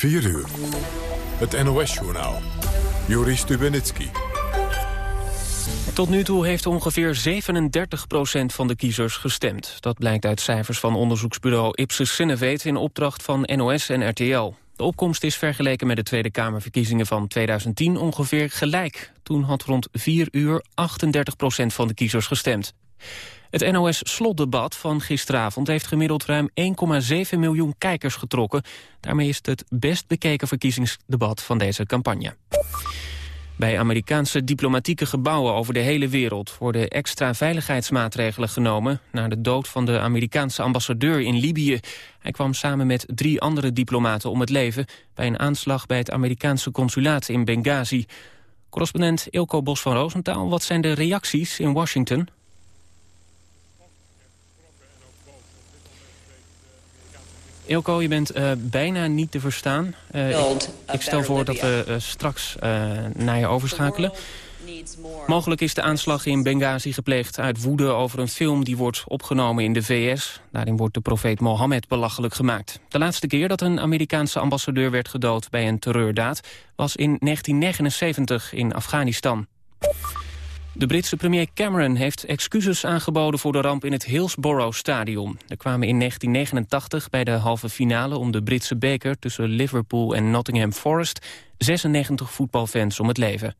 4 uur. Het NOS-journaal. Juri Stubenitski. Tot nu toe heeft ongeveer 37% van de kiezers gestemd. Dat blijkt uit cijfers van onderzoeksbureau Ipsos Sinevet... in opdracht van NOS en RTL. De opkomst is vergeleken met de Tweede Kamerverkiezingen van 2010 ongeveer gelijk. Toen had rond 4 uur 38% van de kiezers gestemd. Het NOS-slotdebat van gisteravond heeft gemiddeld ruim 1,7 miljoen kijkers getrokken. Daarmee is het het best bekeken verkiezingsdebat van deze campagne. Bij Amerikaanse diplomatieke gebouwen over de hele wereld worden extra veiligheidsmaatregelen genomen na de dood van de Amerikaanse ambassadeur in Libië. Hij kwam samen met drie andere diplomaten om het leven bij een aanslag bij het Amerikaanse consulaat in Benghazi. Correspondent Ilko Bos van Roosentaal, wat zijn de reacties in Washington? Ilko, je bent uh, bijna niet te verstaan. Uh, ik, ik, stel voor dat we uh, straks naar je overschakelen. Mogelijk is de aanslag in Benghazi gepleegd uit woede over een film die wordt opgenomen in de VS. Daarin wordt de profeet Mohammed belachelijk gemaakt. De laatste keer dat een Amerikaanse ambassadeur werd gedood bij een terreurdaad was in 1979 in Afghanistan. De Britse premier Cameron heeft excuses aangeboden voor de ramp in het Hillsborough Stadion. Er kwamen in 1989 bij de halve finale om de Britse beker tussen Liverpool en Nottingham Forest 96 voetbalfans om het leven.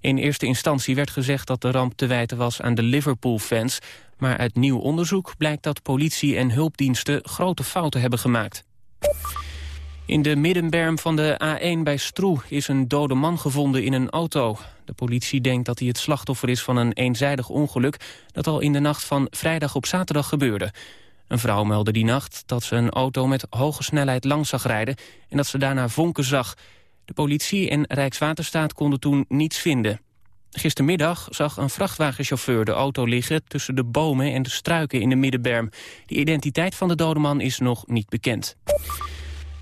In eerste instantie werd gezegd dat de ramp te wijten was aan de Liverpool-fans, maar uit nieuw onderzoek blijkt dat politie en hulpdiensten grote fouten hebben gemaakt. In de middenberm van de A1 bij Stroe is een dode man gevonden in een auto. De politie denkt dat hij het slachtoffer is van een eenzijdig ongeluk... dat al in de nacht van vrijdag op zaterdag gebeurde. Een vrouw meldde die nacht dat ze een auto met hoge snelheid langs zag rijden... en dat ze daarna vonken zag. De politie en Rijkswaterstaat konden toen niets vinden. Gistermiddag zag een vrachtwagenchauffeur de auto liggen... tussen de bomen en de struiken in de middenberm. De identiteit van de dode man is nog niet bekend.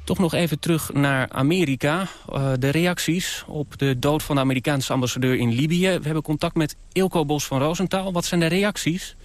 Toch nog even terug naar Amerika. Uh, de reacties op de dood van de Amerikaanse ambassadeur in Libië. We hebben contact met Ilko Bos van Roosentaal. Wat zijn de reacties?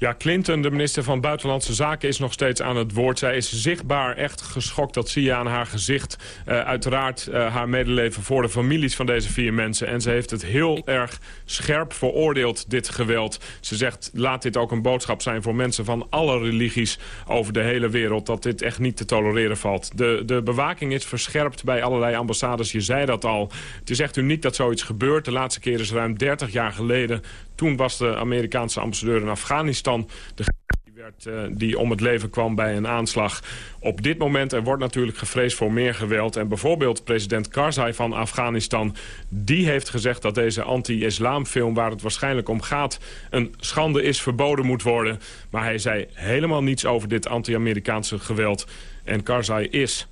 Ja, Clinton, de minister van Buitenlandse Zaken, is nog steeds aan het woord. Zij is zichtbaar echt geschokt, dat zie je aan haar gezicht. Uh, uiteraard uh, haar medeleven voor de families van deze vier mensen. En ze heeft het heel erg scherp veroordeeld, dit geweld. Ze zegt, laat dit ook een boodschap zijn voor mensen van alle religies over de hele wereld. Dat dit echt niet te tolereren valt. De, de bewaking is verscherpt bij allerlei ambassades. Je zei dat al. Het is echt uniek dat zoiets gebeurt. De laatste keer is ruim 30 jaar geleden. Toen was de Amerikaanse ambassadeur in Afghanistan... De die, uh, die om het leven kwam bij een aanslag. Op dit moment er wordt natuurlijk gevreesd voor meer geweld. En bijvoorbeeld president Karzai van Afghanistan... die heeft gezegd dat deze anti-islamfilm waar het waarschijnlijk om gaat... een schande is, verboden moet worden. Maar hij zei helemaal niets over dit anti-Amerikaanse geweld. En Karzai is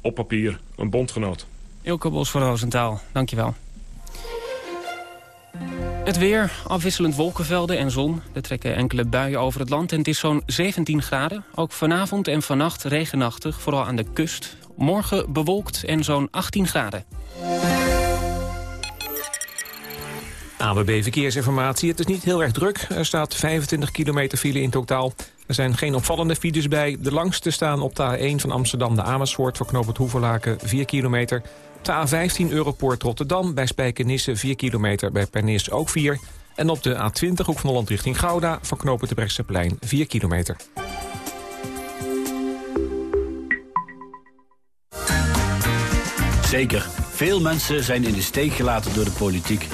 op papier een bondgenoot. Ilke Bos van Roosentaal, dankjewel. Het weer, afwisselend wolkenvelden en zon. Er trekken enkele buien over het land en het is zo'n 17 graden. Ook vanavond en vannacht regenachtig, vooral aan de kust. Morgen bewolkt en zo'n 18 graden. AWB Verkeersinformatie. Het is niet heel erg druk. Er staat 25 kilometer file in totaal. Er zijn geen opvallende files bij. De langste staan op de A1 van Amsterdam de Amersfoort... voor knooppunt Hoeverlaken 4 kilometer. De A15 Europoort Rotterdam bij Spijkenisse 4 kilometer, bij Pernis ook 4. En op de A20 Hoek van Holland richting Gouda voor knopen de Brechtseplein 4 kilometer. Zeker, veel mensen zijn in de steek gelaten door de politiek.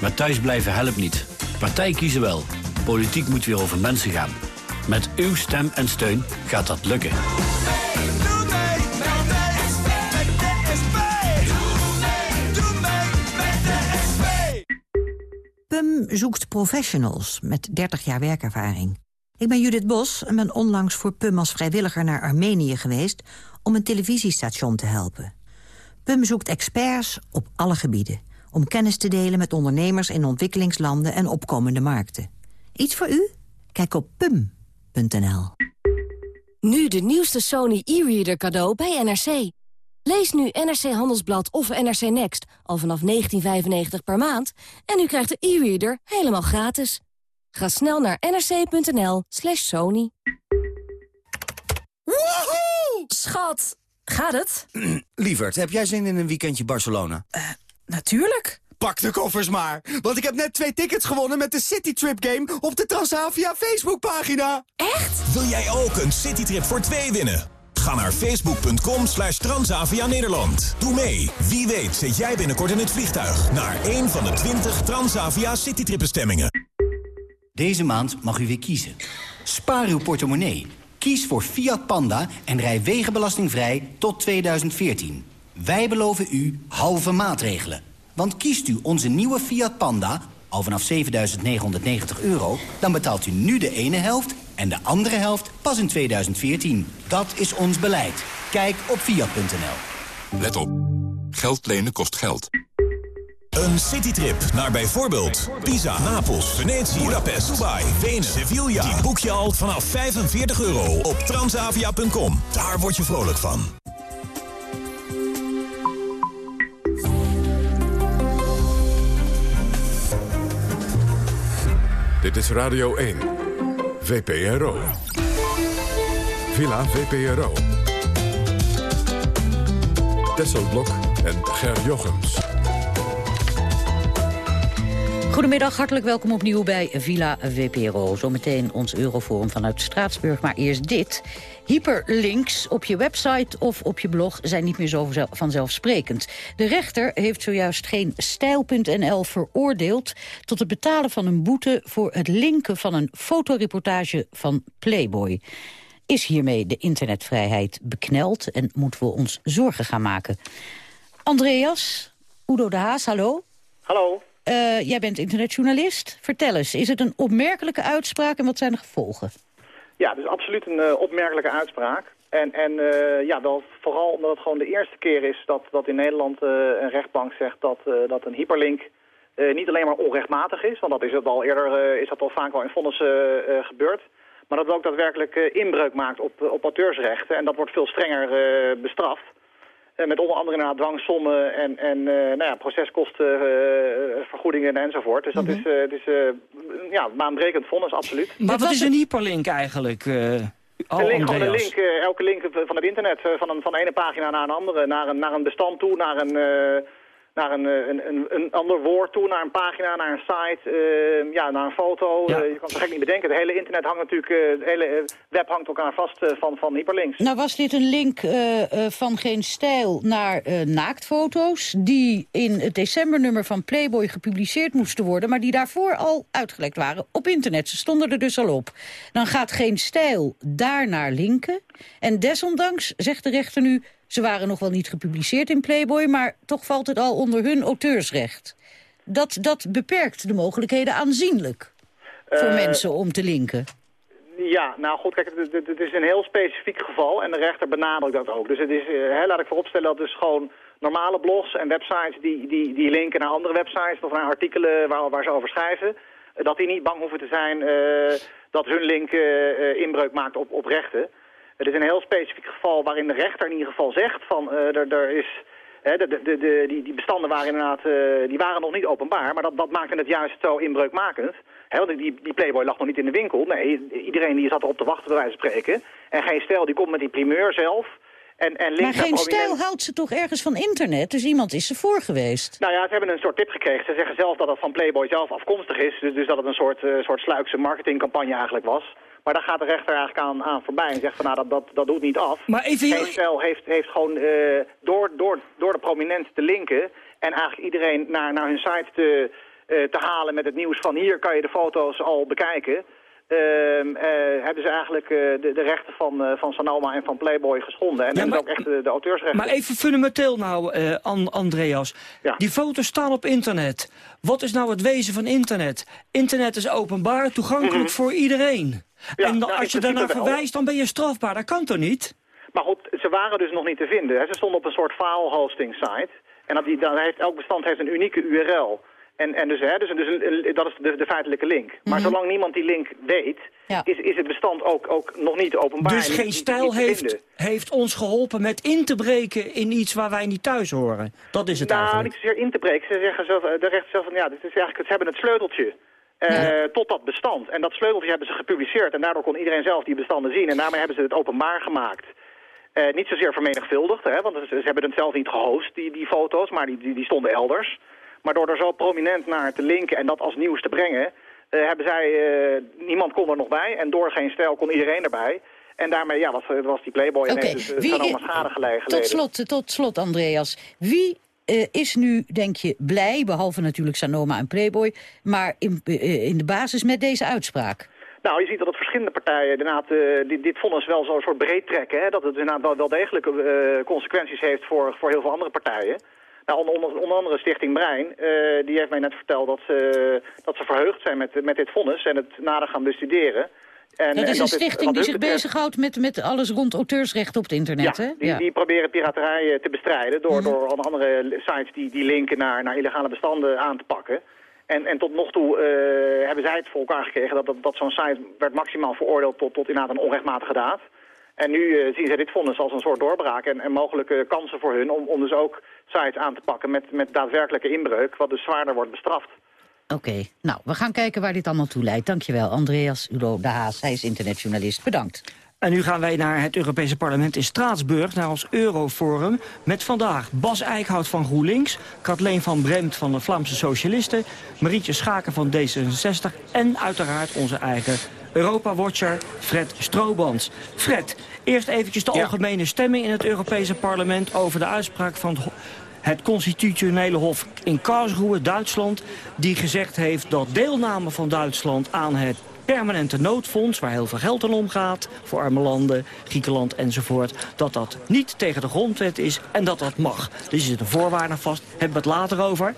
Maar thuisblijven helpt niet. Partij kiezen wel. Politiek moet weer over mensen gaan. Met uw stem en steun gaat dat lukken. PUM zoekt professionals met 30 jaar werkervaring. Ik ben Judith Bos en ben onlangs voor PUM als vrijwilliger naar Armenië geweest... om een televisiestation te helpen. PUM zoekt experts op alle gebieden... om kennis te delen met ondernemers in ontwikkelingslanden en opkomende markten. Iets voor u? Kijk op pum.nl. Nu de nieuwste Sony e-reader cadeau bij NRC. Lees nu NRC Handelsblad of NRC Next al vanaf 19,95 per maand... en u krijgt de e-reader helemaal gratis. Ga snel naar nrc.nl slash sony. Woehoe! Schat! Gaat het? Lievert, heb jij zin in een weekendje Barcelona? Uh, natuurlijk. Pak de koffers maar, want ik heb net twee tickets gewonnen met de Citytrip Game op de Transavia Facebookpagina. Echt? Wil jij ook een Citytrip voor twee winnen? Ga naar facebook.com slash Transavia Nederland. Doe mee. Wie weet zit jij binnenkort in het vliegtuig... naar een van de 20 Transavia Citytrip-bestemmingen. Deze maand mag u weer kiezen. Spaar uw portemonnee. Kies voor Fiat Panda en rij wegenbelastingvrij tot 2014. Wij beloven u halve maatregelen. Want kiest u onze nieuwe Fiat Panda, al vanaf 7.990 euro... dan betaalt u nu de ene helft en de andere helft pas in 2014. Dat is ons beleid. Kijk op Fiat.nl. Let op. Geld lenen kost geld. Een citytrip naar bijvoorbeeld Pisa, Napels, Venetië, Budapest, Dubai, Wenen, Sevilla. Die boek je al vanaf 45 euro op transavia.com. Daar word je vrolijk van. Dit is Radio 1. VPRO. Villa VPRO. Tesselblok en Ger Jochems. Goedemiddag, hartelijk welkom opnieuw bij Villa VPRO. Zometeen ons Euroforum vanuit Straatsburg, maar eerst dit. Hyperlinks op je website of op je blog zijn niet meer zo vanzelfsprekend. De rechter heeft zojuist geen stijl.nl veroordeeld... tot het betalen van een boete voor het linken van een fotoreportage van Playboy. Is hiermee de internetvrijheid bekneld en moeten we ons zorgen gaan maken? Andreas, Udo de Haas, hallo. Hallo. Uh, jij bent internetjournalist. Vertel eens, is het een opmerkelijke uitspraak en wat zijn de gevolgen? Ja, is absoluut een uh, opmerkelijke uitspraak. En, en uh, ja, vooral omdat het gewoon de eerste keer is dat, dat in Nederland een rechtbank zegt dat, dat een hyperlink niet alleen maar onrechtmatig is, want dat is het al eerder is dat al vaak al in vonnissen gebeurd, maar dat het ook daadwerkelijk inbreuk maakt op, op auteursrechten. En dat wordt veel strenger bestraft. Eh, met onder andere inderdaad dwangsommen en, en uh, nou ja, proceskosten, uh, vergoedingen enzovoort. Dus dat mm -hmm. is, het is ja, baanbrekend vonnis, absoluut. Maar wat is een hyperlink eigenlijk? link, een link, elke link van het internet, van, een, van de ene pagina naar een andere, naar een, naar een bestand toe, naar een naar een, eh, een, een, een ander woord toe, naar een pagina, naar een site, uh, ja, naar een foto. Ja. Uh, je kan het gek niet bedenken. Het hele internet hangt natuurlijk, uh, het hele web hangt elkaar vast van, van hyperlinks. Nou was dit een link van geen stijl naar naaktfoto's... die in het decembernummer van Playboy gepubliceerd moesten worden... maar die daarvoor al uitgelekt waren op internet. Ze stonden er dus al op. Dan gaat geen stijl daarnaar linken. En desondanks, zegt de rechter nu ze waren nog wel niet gepubliceerd in Playboy... maar toch valt het al onder hun auteursrecht. Dat, dat beperkt de mogelijkheden aanzienlijk voor uh, mensen om te linken. Ja, nou goed, kijk, het, het, is een heel specifiek geval en de rechter benadrukt dat ook. Dus het is, uh, laat ik vooropstellen, dat dus gewoon normale blogs en websites die, die, die linken naar andere websites of naar artikelen waar, waar ze over schrijven, uh, dat die niet bang hoeven te zijn dat hun link inbreuk maakt op, op rechten. Het is een heel specifiek geval waarin de rechter in ieder geval zegt van uh, er, er is... Hè, de, de, de, die, die bestanden waren inderdaad, uh, die waren nog niet openbaar, maar dat, dat maakte het juist zo inbreukmakend. Hè, want die, die Playboy lag nog niet in de winkel. Nee, iedereen die zat erop te wachten, bij wijze van spreken. En geen stel die komt met die primeur zelf. En, en maar geen stijl houdt ze toch ergens van internet? Dus iemand is ervoor geweest. Nou ja, ze hebben een soort tip gekregen. Ze zeggen zelf dat het van Playboy zelf afkomstig is. Dus, dus dat het een soort, uh, soort sluikse marketingcampagne eigenlijk was. Maar daar gaat de rechter eigenlijk aan, aan voorbij en zegt van nou, dat, dat, dat doet niet af. Maar even... Geen heeft, heeft gewoon uh, door, door, door de prominenten te linken en eigenlijk iedereen naar, naar hun site te, uh, te halen met het nieuws van hier kan je de foto's al bekijken. Uh, hebben ze eigenlijk de, de, rechten van, van Sanoma en van Playboy geschonden. En ja, ook echt de, de, auteursrechten. Maar even fundamenteel nou, Andreas. Ja. Die foto's staan op internet. Wat is nou het wezen van internet? Internet is openbaar, toegankelijk mm -hmm. voor iedereen. Ja, en dan, nou, als je daarnaar verwijst, dan ben je strafbaar. Dat kan toch niet? Maar goed, ze waren dus nog niet te vinden. Ze stonden op een soort file hosting site. En dat die, dan heeft, elk bestand heeft een unieke URL. En, en dus, hè, dus, dus een, dat is de, de, feitelijke link. Maar mm -hmm. zolang niemand die link weet, ja. is, is het bestand ook, ook nog niet openbaar. Dus geen stijl heeft, heeft ons geholpen met in te breken in iets waar wij niet thuis horen. Dat is het nou, eigenlijk. niet zozeer in te breken. Ze zeggen zelf, de rechter zelf van, ja, dit is eigenlijk, ze hebben het sleuteltje. Ja. tot dat bestand. En dat sleuteltje hebben ze gepubliceerd en daardoor kon iedereen zelf die bestanden zien. En daarmee hebben ze het openbaar gemaakt. niet zozeer vermenigvuldigd, hè, want ze, hebben het zelf niet gehost, die, die foto's, maar die, die, die stonden elders. Maar door er zo prominent naar te linken en dat als nieuws te brengen... hebben zij, niemand kon er nog bij en door geen stijl kon iedereen erbij... En daarmee ja, was, was die Playboy okay. ineens dus, Wie, allemaal schade gelegen. Tot slot, tot slot, Andreas. Wie uh, is nu, denk je, blij, behalve natuurlijk Sanoma en Playboy... maar in, uh, in de basis met deze uitspraak? Nou, je ziet dat het verschillende partijen inderdaad uh, dit, vonnis wel zo'n soort breed trekken. Dat het inderdaad wel, wel degelijk consequenties heeft voor, voor heel veel andere partijen. Nou, onder, onder, onder andere Stichting Brein, die heeft mij net verteld dat ze, dat ze verheugd zijn met, met dit vonnis en het nader gaan bestuderen. En, dat is een stichting die zich bezighoudt met, met alles rond auteursrecht op het internet, ja, hè? Die, die proberen piraterij eh, te bestrijden door, mm door onder andere sites die, die linken naar, naar illegale bestanden aan te pakken. En, en tot nog toe uh, hebben zij het voor elkaar gekregen dat, dat, dat zo'n site werd maximaal veroordeeld tot, tot inderdaad een onrechtmatige daad. En nu uh, zien zij dit vonnis als een soort doorbraak en, en mogelijke kansen voor hun om, om dus ook sites aan te pakken met, met daadwerkelijke inbreuk, wat dus zwaarder wordt bestraft. Oké, nou, we gaan kijken waar dit allemaal toe leidt. Dankjewel, Andreas Udo de Haas. Hij is internetjournalist. Bedankt. En nu gaan wij naar het Europese parlement in Straatsburg, naar ons Euroforum. Met vandaag Bas Eickhout van GroenLinks, Kathleen van Bremt van de Vlaamse Socialisten... Marietje Schaken van D66 en uiteraard onze eigen Europa-watcher Fred Stroobans. Fred, eerst eventjes de algemene stemming in het Europese parlement... over de uitspraak van het constitutionele hof in Karlsruhe, Duitsland... die gezegd heeft dat deelname van Duitsland aan het permanente noodfonds... waar heel veel geld aan omgaat, voor arme landen, Griekenland enzovoort... dat dat niet tegen de grondwet is en dat dat mag. Dus is het een voorwaarde vast, hebben we het later over.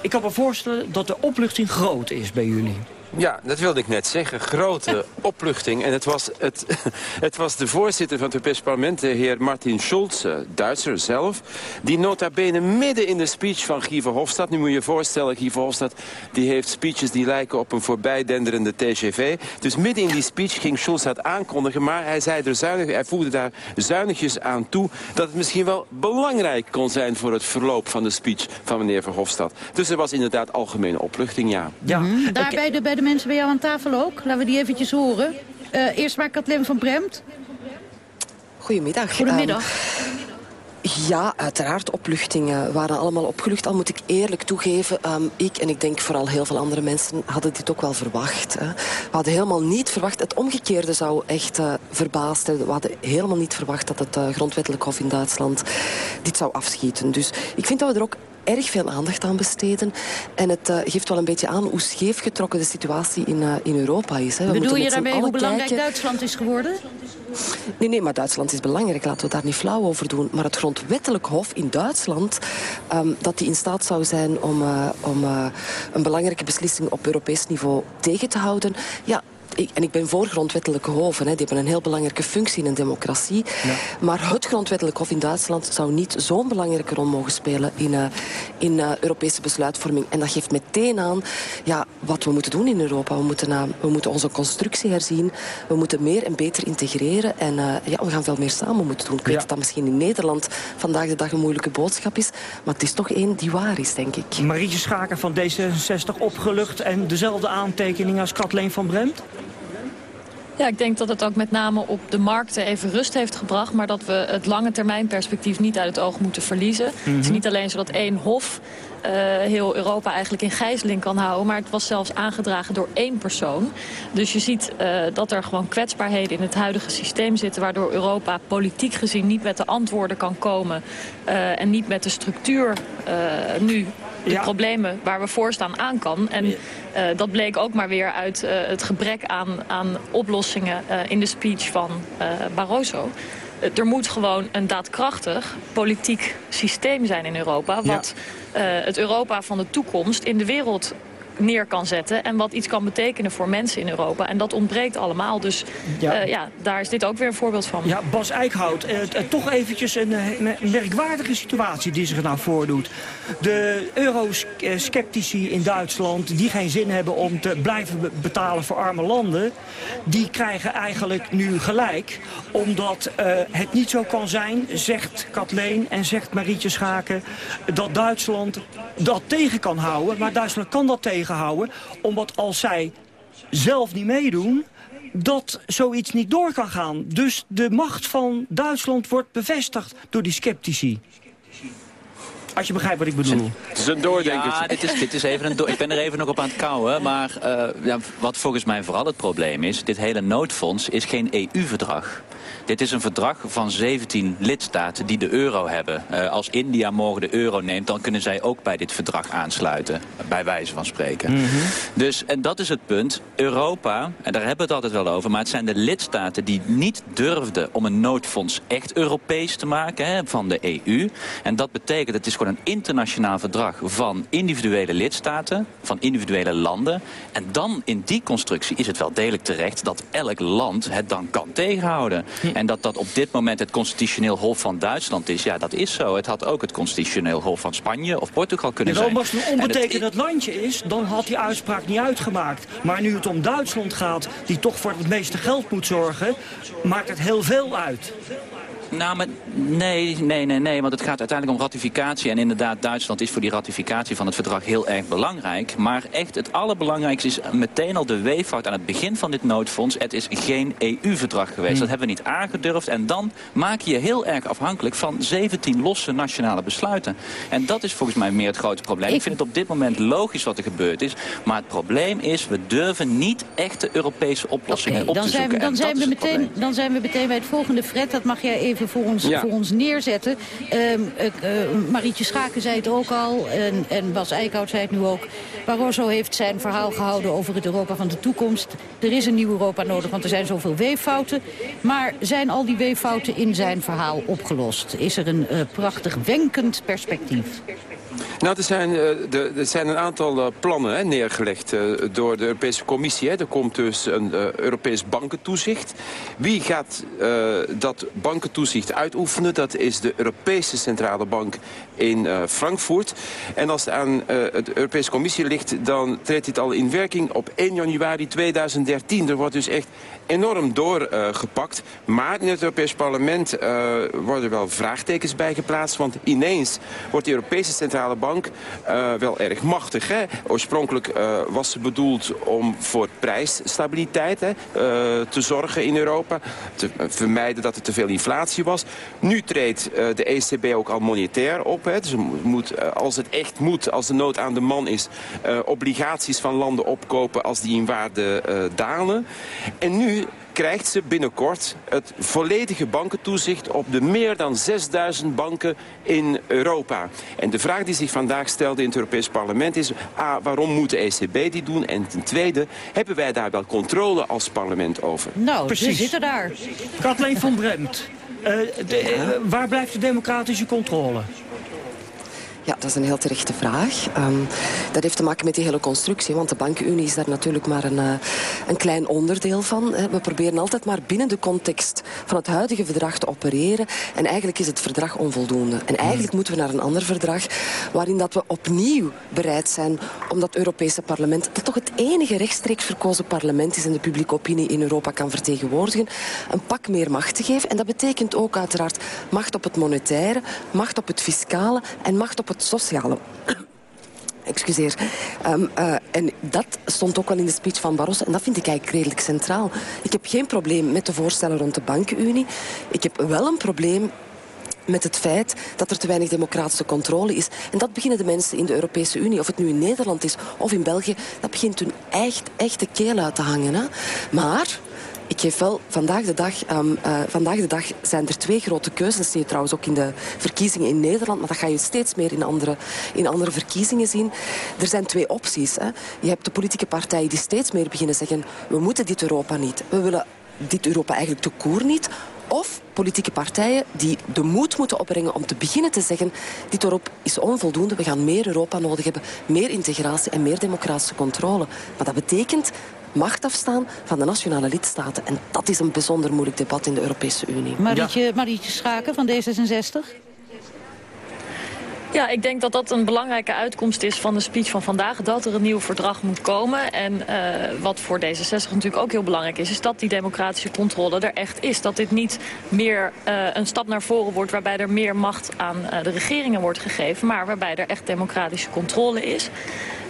Ik kan me voorstellen dat de opluchting groot is bij jullie. Ja, dat wilde ik net zeggen. Grote opluchting. En het was, het, het was de voorzitter van het Europees Parlement, de heer Martin Schulz, eh, Duitser zelf... die nota bene midden in de speech van Guy Verhofstadt... nu moet je je voorstellen, Guy Verhofstadt die heeft speeches die lijken op een voorbijdenderende TGV. Dus midden in die speech ging Schulz dat aankondigen... maar hij, zei er zuinig, hij voegde daar zuinigjes aan toe... dat het misschien wel belangrijk kon zijn voor het verloop van de speech van meneer Verhofstadt. Dus er was inderdaad algemene opluchting, ja. ja. Mhm. Daarbij de, bij de mensen bij jou aan tafel ook? Laten we die eventjes horen. Uh, eerst maar Kathleen van Bremt. Goedemiddag. Goedemiddag. Um, ja, uiteraard. Opluchtingen waren allemaal opgelucht. Al moet ik eerlijk toegeven, um, ik en ik denk vooral heel veel andere mensen hadden dit ook wel verwacht. Hè. We hadden helemaal niet verwacht, het omgekeerde zou echt uh, verbaasd hebben. We hadden helemaal niet verwacht dat het uh, grondwettelijk hof in Duitsland dit zou afschieten. Dus ik vind dat we er ook erg veel aandacht aan besteden. En het uh, geeft wel een beetje aan hoe scheef getrokken de situatie in, uh, in Europa is. Hè. We Bedoel je daarmee hoe belangrijk kijken... Duitsland is geworden? Nee, nee, maar Duitsland is belangrijk. Laten we daar niet flauw over doen. Maar het grondwettelijk hof in Duitsland... Um, dat die in staat zou zijn om, uh, om een belangrijke beslissing op Europees niveau tegen te houden... ja, ik, en ik ben voor grondwettelijke hoven. Hè. Die hebben een heel belangrijke functie in een democratie. Ja. Maar het grondwettelijk hof in Duitsland zou niet zo'n belangrijke rol mogen spelen in, uh, in uh, Europese besluitvorming. En dat geeft meteen aan ja, wat we moeten doen in Europa. We moeten, uh, we moeten onze constructie herzien. We moeten meer en beter integreren. En ja, we gaan veel meer samen moeten doen. Ik weet dat dat misschien in Nederland vandaag de dag een moeilijke boodschap is. Maar het is toch één die waar is, denk ik. Marietje Schaken van D66 opgelucht en dezelfde aantekening als Kathleen van Bremt? Ja, ik denk dat het ook met name op de markten even rust heeft gebracht. Maar dat we het lange termijn perspectief niet uit het oog moeten verliezen. Het is mhm. niet alleen zo dat één hof uh, heel Europa eigenlijk in gijzeling kan houden. Maar het was zelfs aangedragen door één persoon. Dus je ziet uh, dat er gewoon kwetsbaarheden in het huidige systeem zitten... waardoor Europa politiek gezien niet met de antwoorden kan komen... Uh, en niet met de structuur nu de ja. problemen waar we voor staan aan kan. En uh, dat bleek ook maar weer uit uh, het gebrek aan, aan oplossingen uh, in de speech van Barroso. er moet gewoon een daadkrachtig politiek systeem zijn in Europa... wat ja. het Europa van de toekomst in de wereld neer kan zetten. En wat iets kan betekenen voor mensen in Europa. En dat ontbreekt allemaal. Dus ja, uh, ja daar is dit ook weer een voorbeeld van. Ja, Bas Eickhout, uh, toch eventjes een, een, merkwaardige situatie die zich nou voordoet. De eurosceptici in Duitsland die geen zin hebben om te blijven betalen voor arme landen... die krijgen eigenlijk nu gelijk. Omdat uh, het niet zo kan zijn, zegt Kathleen en zegt Marietje Schaken... dat Duitsland dat tegen kan houden. Maar Duitsland kan dat tegen tegenhouden. Omdat als zij zelf niet meedoen, dat zoiets niet door kan gaan. Dus de macht van Duitsland wordt bevestigd door die sceptici. Als je begrijpt wat ik bedoel. Het is een doordenker. Ja, dit is, dit is even een ik ben er even nog op aan het kouwen. Maar uh, ja, wat volgens mij vooral het probleem is... dit hele noodfonds is geen EU-verdrag. Dit is een verdrag van 17 lidstaten die de euro hebben. Uh, als India morgen de euro neemt, dan kunnen zij ook bij dit verdrag aansluiten. Bij wijze van spreken. Mm -hmm. Dus, en dat is het punt. Europa, en daar hebben we het altijd wel over... maar het zijn de lidstaten die niet durfden om een noodfonds echt Europees te maken hè, van de EU. En dat betekent, het is gewoon een internationaal verdrag van individuele lidstaten, van individuele landen. En dan in die constructie is het wel degelijk terecht dat elk land het dan kan tegenhouden. Hm. En dat dat op dit moment het constitutioneel hof van Duitsland is, ja, dat is zo. Het had ook het constitutioneel hof van Spanje of Portugal kunnen zijn. Als het een onbetekend landje is, dan had die uitspraak niet uitgemaakt. Maar nu het om Duitsland gaat, die toch voor het meeste geld moet zorgen, maakt het heel veel uit. Nou, maar nee, nee, nee, nee, want het gaat uiteindelijk om ratificatie. En inderdaad, Duitsland is voor die ratificatie van het verdrag heel erg belangrijk. Maar echt, het allerbelangrijkste is meteen al de weeffout aan het begin van dit noodfonds. Het is geen EU-verdrag geweest. Hmm. Dat hebben we niet aangedurfd. En dan maak je je heel erg afhankelijk van 17 losse nationale besluiten. En dat is volgens mij meer het grote probleem. Ik, vind het op dit moment logisch wat er gebeurd is. Maar het probleem is, we durven niet echte Europese oplossingen okay, op te zoeken. Dan zijn, we meteen, dan zijn we meteen bij het volgende, Fred. Dat mag jij even voor ons, voor ons neerzetten. Um, Marietje Schaken zei het ook al en, en Bas Eickhout zei het nu ook. Barroso heeft zijn verhaal gehouden over het Europa van de toekomst. Er is een nieuw Europa nodig, want er zijn zoveel weeffouten. Maar zijn al die weeffouten in zijn verhaal opgelost? Is er een uh, prachtig wenkend perspectief? Nou, er zijn, eh, er zijn een aantal eh, plannen hè, neergelegd eh, door de Europese Commissie. Hè. Er komt dus een Europees bankentoezicht. Wie gaat dat bankentoezicht uitoefenen? Dat is de Europese Centrale Bank in Frankfurt. En als het aan de Europese Commissie ligt, dan treedt dit al in werking op 1 januari 2013. Er wordt dus echt enorm doorgepakt. maar in het Europees Parlement worden wel vraagtekens bij geplaatst. Want ineens wordt de Europese Centrale Bank uh, wel erg machtig. Hè? Oorspronkelijk uh, was ze bedoeld om voor prijsstabiliteit hè, uh, te zorgen in Europa. Te vermijden dat er te veel inflatie was. Nu treedt de ECB ook al monetair op. Hè. Dus moet, als het echt moet, als de nood aan de man is... obligaties van landen opkopen als die in waarde dalen. En nu krijgt ze binnenkort het volledige bankentoezicht op de meer dan 6000 banken in Europa. En de vraag die zich vandaag stelde in het Europees Parlement is... A, waarom moet de ECB die doen? En ten tweede, hebben wij daar wel controle als parlement over? Nou, Precies. ze zitten daar. Kathleen van Bremt, uh, de, uh, waar blijft de democratische controle? Ja, dat is een heel terechte vraag. Um, dat heeft te maken met die hele constructie. Want de bankenunie is daar natuurlijk maar een, uh, een klein onderdeel van. Hè. We proberen altijd maar binnen de context van het huidige verdrag te opereren. En eigenlijk is het verdrag onvoldoende. En eigenlijk hmm. moeten we naar een ander verdrag... waarin dat we opnieuw bereid zijn om dat Europese parlement... dat toch het enige rechtstreeks verkozen parlement is... en de publieke opinie in Europa kan vertegenwoordigen... een pak meer macht te geven. En dat betekent ook uiteraard macht op het monetaire... macht op het fiscale en macht op het sociale. Excuseer. Um, uh, en dat stond ook wel in de speech van Barroso. En dat vind ik eigenlijk redelijk centraal. Ik heb geen probleem met de voorstellen rond de bankenunie. Ik heb wel een probleem met het feit dat er te weinig democratische controle is. En dat beginnen de mensen in de Europese Unie, of het nu in Nederland is of in België, dat begint hun echt, echt de keel uit te hangen. Hè? Maar ik geef wel, vandaag de, dag, um, uh, vandaag de dag zijn er twee grote keuzes. Dat zie je trouwens ook in de verkiezingen in Nederland. Maar dat ga je steeds meer in andere, in andere verkiezingen zien. Er zijn twee opties. Hè. Je hebt de politieke partijen die steeds meer beginnen zeggen... we moeten dit Europa niet. We willen dit Europa eigenlijk te koer niet. Of politieke partijen die de moed moeten opbrengen om te beginnen te zeggen... dit Europa is onvoldoende, we gaan meer Europa nodig hebben. Meer integratie en meer democratische controle. Maar dat betekent macht afstaan van de nationale lidstaten. En dat is een bijzonder moeilijk debat in de Europese Unie. Marietje, ja. Marietje Schaken van D66? Ja, ik denk dat dat een belangrijke uitkomst is van de speech van vandaag. Dat er een nieuw verdrag moet komen. En uh, wat voor D66 natuurlijk ook heel belangrijk is... is dat die democratische controle er echt is. Dat dit niet meer uh, een stap naar voren wordt... waarbij er meer macht aan uh, de regeringen wordt gegeven... maar waarbij er echt democratische controle is.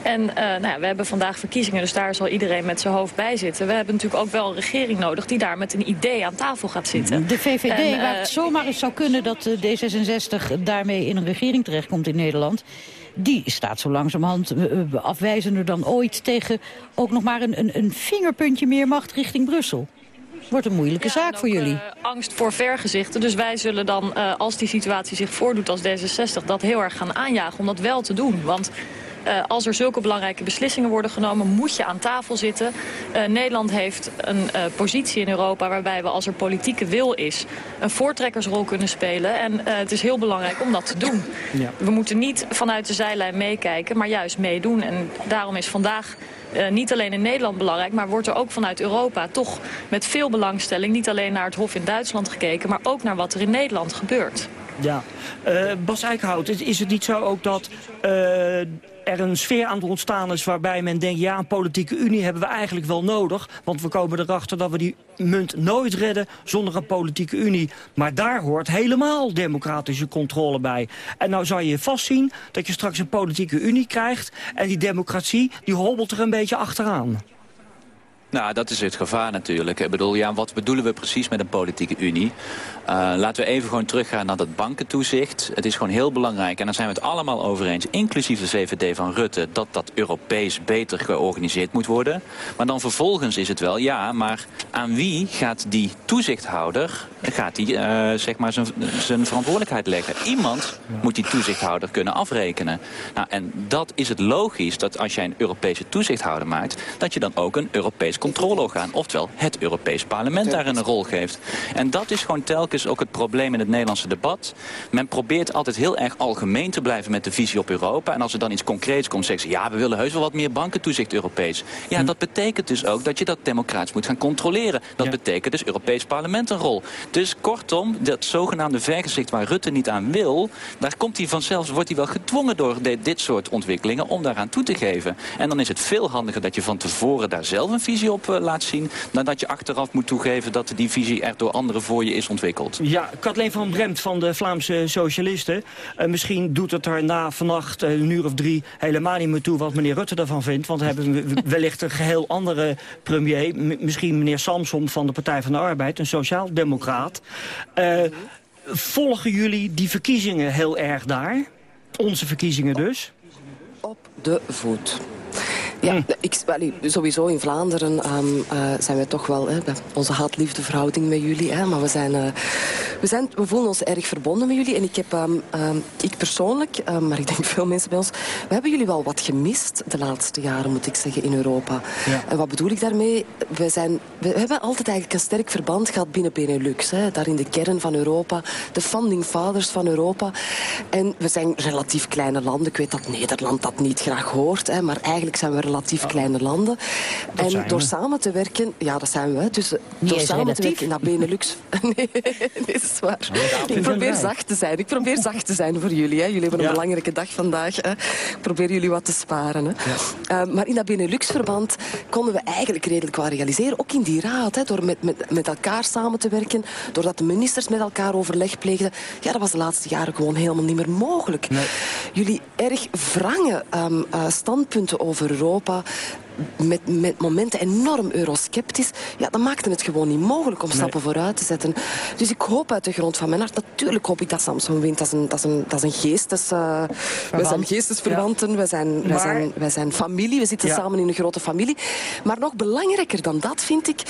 En uh, nou we hebben vandaag verkiezingen, dus daar zal iedereen met zijn hoofd bij zitten. We hebben natuurlijk ook wel een regering nodig die daar met een idee aan tafel gaat zitten. De VVD, en, waar het zomaar eens zou kunnen dat D66 daarmee in een regering terechtkomt in Nederland die staat zo langzamerhand afwijzender dan ooit... tegen ook nog maar een, een, een vingerpuntje meer macht richting Brussel. Wordt een moeilijke zaak voor jullie. Uh, angst voor vergezichten. Dus wij zullen dan, uh, als die situatie zich voordoet als D66... dat heel erg gaan aanjagen om dat wel te doen. Want als er zulke belangrijke beslissingen worden genomen, moet je aan tafel zitten. Uh, Nederland heeft een uh, positie in Europa waarbij we als er politieke wil is een voortrekkersrol kunnen spelen. En het is heel belangrijk om dat te doen. Ja. We moeten niet vanuit de zijlijn meekijken, maar juist meedoen. En daarom is vandaag uh, niet alleen in Nederland belangrijk... maar wordt er ook vanuit Europa toch met veel belangstelling... niet alleen naar het Hof in Duitsland gekeken... maar ook naar wat er in Nederland gebeurt. Ja. Uh, Bas Eickhout, is het niet zo ook dat uh, er een sfeer aan het ontstaan is waarbij men denkt... ja, een politieke unie hebben we eigenlijk wel nodig. Want we komen erachter dat we die munt nooit redden zonder een politieke unie. Maar daar hoort helemaal democratische controle bij. En nou zou je vast zien dat je straks een politieke unie krijgt... en die democratie die hobbelt er een beetje achteraan. Nou, dat is het gevaar natuurlijk. Ik bedoel, ja, wat bedoelen we precies met een politieke unie? Uh, laten we even gewoon teruggaan naar dat bankentoezicht. Het is gewoon heel belangrijk, en daar zijn we het allemaal over eens... inclusief de VVD van Rutte, dat dat Europees beter georganiseerd moet worden. Maar dan vervolgens is het wel, ja, maar aan wie gaat die toezichthouder... gaat die, uh, zeg maar zijn, zijn verantwoordelijkheid leggen? Iemand moet die toezichthouder kunnen afrekenen. Nou, en dat is het logisch, dat als jij een Europese toezichthouder maakt... dat je dan ook een Europees controleorgaan, oftewel het Europees parlement daarin een rol geeft. En dat is gewoon telkens ook het probleem in het Nederlandse debat. Men probeert altijd heel erg algemeen te blijven met de visie op Europa. En als er dan iets concreets komt, zeggen ze... ja, we willen heus wel wat meer bankentoezicht Europees. Ja, hm. dat betekent dus ook dat je dat democratisch moet gaan controleren. Dat betekent dus Europees parlement een rol. Dus kortom, dat zogenaamde vergezicht waar Rutte niet aan wil... daar komt hij vanzelf, wordt hij wel gedwongen door dit soort ontwikkelingen... om daaraan toe te geven. En dan is het veel handiger dat je van tevoren daar zelf een visie op uh, laat zien... dan dat je achteraf moet toegeven dat die visie er door anderen voor je is ontwikkeld. Ja, Kathleen van Bremt van de Vlaamse Socialisten. Uh, misschien doet het er na vannacht uh, een uur of drie helemaal niet meer toe wat meneer Rutte ervan vindt. Want we hebben wellicht een geheel andere premier. M misschien meneer Samson van de Partij van de Arbeid, een sociaaldemocraat. volgen jullie die verkiezingen heel erg daar? Onze verkiezingen dus? Op de voet. Ja, hm. ik, sowieso in Vlaanderen um, uh, zijn we toch wel... Hè, onze haat-liefde verhouding met jullie. Hè, maar we, zijn, uh, we, zijn, we voelen ons erg verbonden met jullie. En ik heb, um, um, ik persoonlijk, maar ik denk veel mensen bij ons... We hebben jullie wel wat gemist de laatste jaren, moet ik zeggen, in Europa. Ja. En wat bedoel ik daarmee? We, zijn, we hebben altijd eigenlijk een sterk verband gehad binnen Benelux. Hè, daar in de kern van Europa. De founding fathers van Europa. En we zijn relatief kleine landen. Ik weet dat Nederland dat niet graag hoort. Hè, maar eigenlijk zijn we relatief kleine landen. en door samen te werken, ja, dat zijn we. Dus door samen te werken naar Benelux. nee, dat is waar. ik probeer zacht te zijn. Ik probeer zacht te zijn voor jullie. Hè. Jullie hebben een belangrijke dag vandaag. Hè. Ik probeer jullie wat te sparen. Hè. Uh, maar in dat Benelux-verband konden we eigenlijk redelijk wat realiseren. Ook in die raad, hè, door met, met, met elkaar samen te werken. Doordat de ministers met elkaar overleg pleegden. Ja, dat was de laatste jaren gewoon helemaal niet meer mogelijk. Nee. Jullie erg wrange um, uh, standpunten over Europa met, met momenten enorm eurosceptisch, ja, dan maakte het gewoon niet mogelijk om stappen vooruit te zetten. Dus ik hoop uit de grond van mijn hart, natuurlijk hoop ik dat Samson wint. Dat is een, dat is een, dat is een geestes... Uh, we zijn geestesverwanten, ja. we, zijn, wij, zijn, wij zijn familie, we zitten ja. samen in een grote familie. Maar nog belangrijker dan dat vind ik,